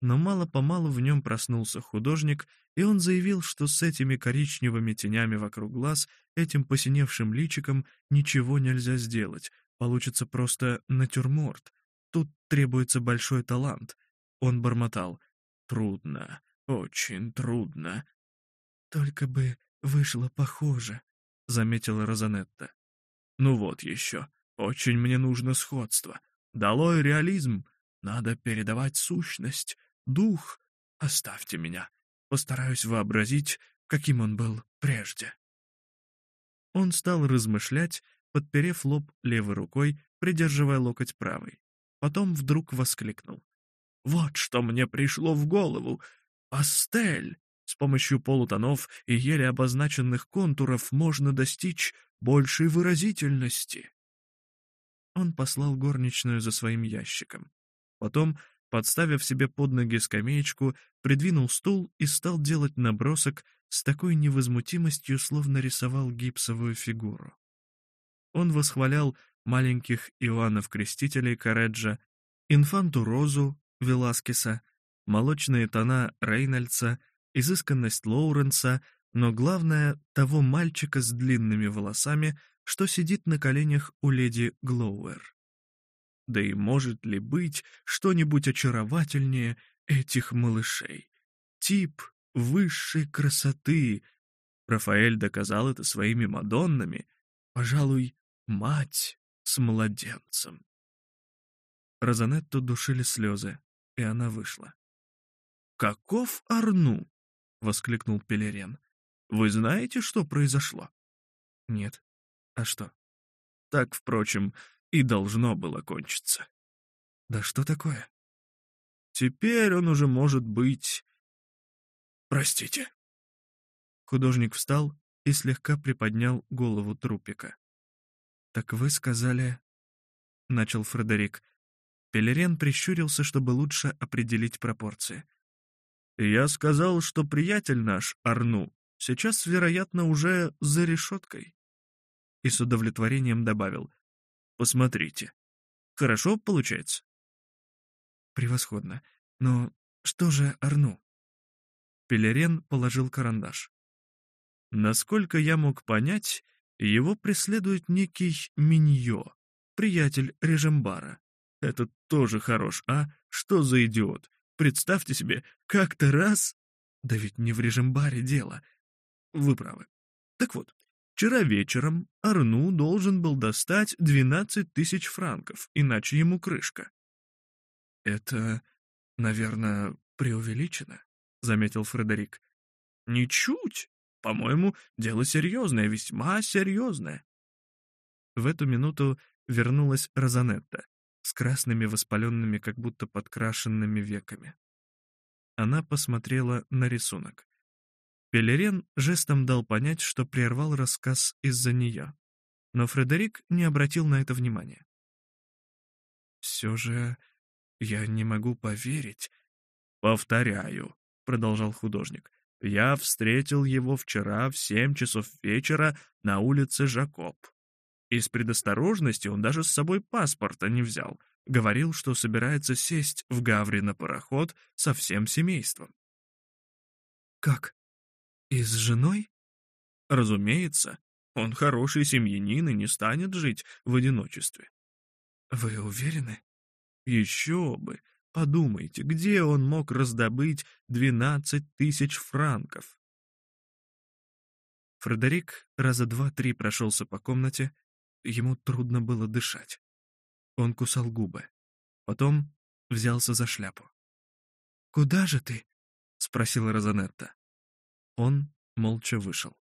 Но мало-помалу в нем проснулся художник, и он заявил, что с этими коричневыми тенями вокруг глаз, этим посиневшим личиком ничего нельзя сделать, получится просто натюрморт. Тут требуется большой талант. Он бормотал. Трудно, очень трудно. Только бы вышло похоже, заметила Розанетта. Ну вот еще. Очень мне нужно сходство. Долой реализм. Надо передавать сущность дух, оставьте меня. Постараюсь вообразить, каким он был прежде». Он стал размышлять, подперев лоб левой рукой, придерживая локоть правой. Потом вдруг воскликнул. «Вот что мне пришло в голову! Пастель! С помощью полутонов и еле обозначенных контуров можно достичь большей выразительности!» Он послал горничную за своим ящиком. Потом подставив себе под ноги скамеечку, придвинул стул и стал делать набросок с такой невозмутимостью, словно рисовал гипсовую фигуру. Он восхвалял маленьких Иоаннов-крестителей Кареджа, инфанту Розу Веласкеса, молочные тона Рейнольдса, изысканность Лоуренса, но главное — того мальчика с длинными волосами, что сидит на коленях у леди Глоуэр да и может ли быть что-нибудь очаровательнее этих малышей? Тип высшей красоты. Рафаэль доказал это своими Мадоннами. Пожалуй, мать с младенцем. Розанетту душили слезы, и она вышла. «Каков Арну?» — воскликнул Пелерен. «Вы знаете, что произошло?» «Нет. А что?» «Так, впрочем, и должно было кончиться. Да что такое? Теперь он уже может быть... Простите. Художник встал и слегка приподнял голову трупика. «Так вы сказали...» — начал Фредерик. Пелерен прищурился, чтобы лучше определить пропорции. «Я сказал, что приятель наш, Арну, сейчас, вероятно, уже за решеткой». И с удовлетворением добавил. Посмотрите. Хорошо получается?» «Превосходно. Но что же Арну?» Пелерен положил карандаш. «Насколько я мог понять, его преследует некий Миньо, приятель Режембара. Этот тоже хорош, а? Что за идиот? Представьте себе, как-то раз...» «Да ведь не в Режембаре дело. Вы правы. Так вот, Вчера вечером Арну должен был достать 12 тысяч франков, иначе ему крышка. «Это, наверное, преувеличено», — заметил Фредерик. «Ничуть! По-моему, дело серьезное, весьма серьезное». В эту минуту вернулась Розанетта с красными воспаленными, как будто подкрашенными веками. Она посмотрела на рисунок. Пелерен жестом дал понять, что прервал рассказ из-за нее. Но Фредерик не обратил на это внимания. «Все же я не могу поверить». «Повторяю», — продолжал художник, — «я встретил его вчера в семь часов вечера на улице Жакоб. Из предосторожности он даже с собой паспорта не взял. Говорил, что собирается сесть в Гаври на пароход со всем семейством». «Как?» И с женой? Разумеется. Он хороший семьянин и не станет жить в одиночестве. Вы уверены? Еще бы. Подумайте, где он мог раздобыть 12 тысяч франков? Фредерик раза два-три прошелся по комнате, ему трудно было дышать. Он кусал губы. Потом взялся за шляпу. «Куда же ты?» — спросила Розанетта. Он молча вышел.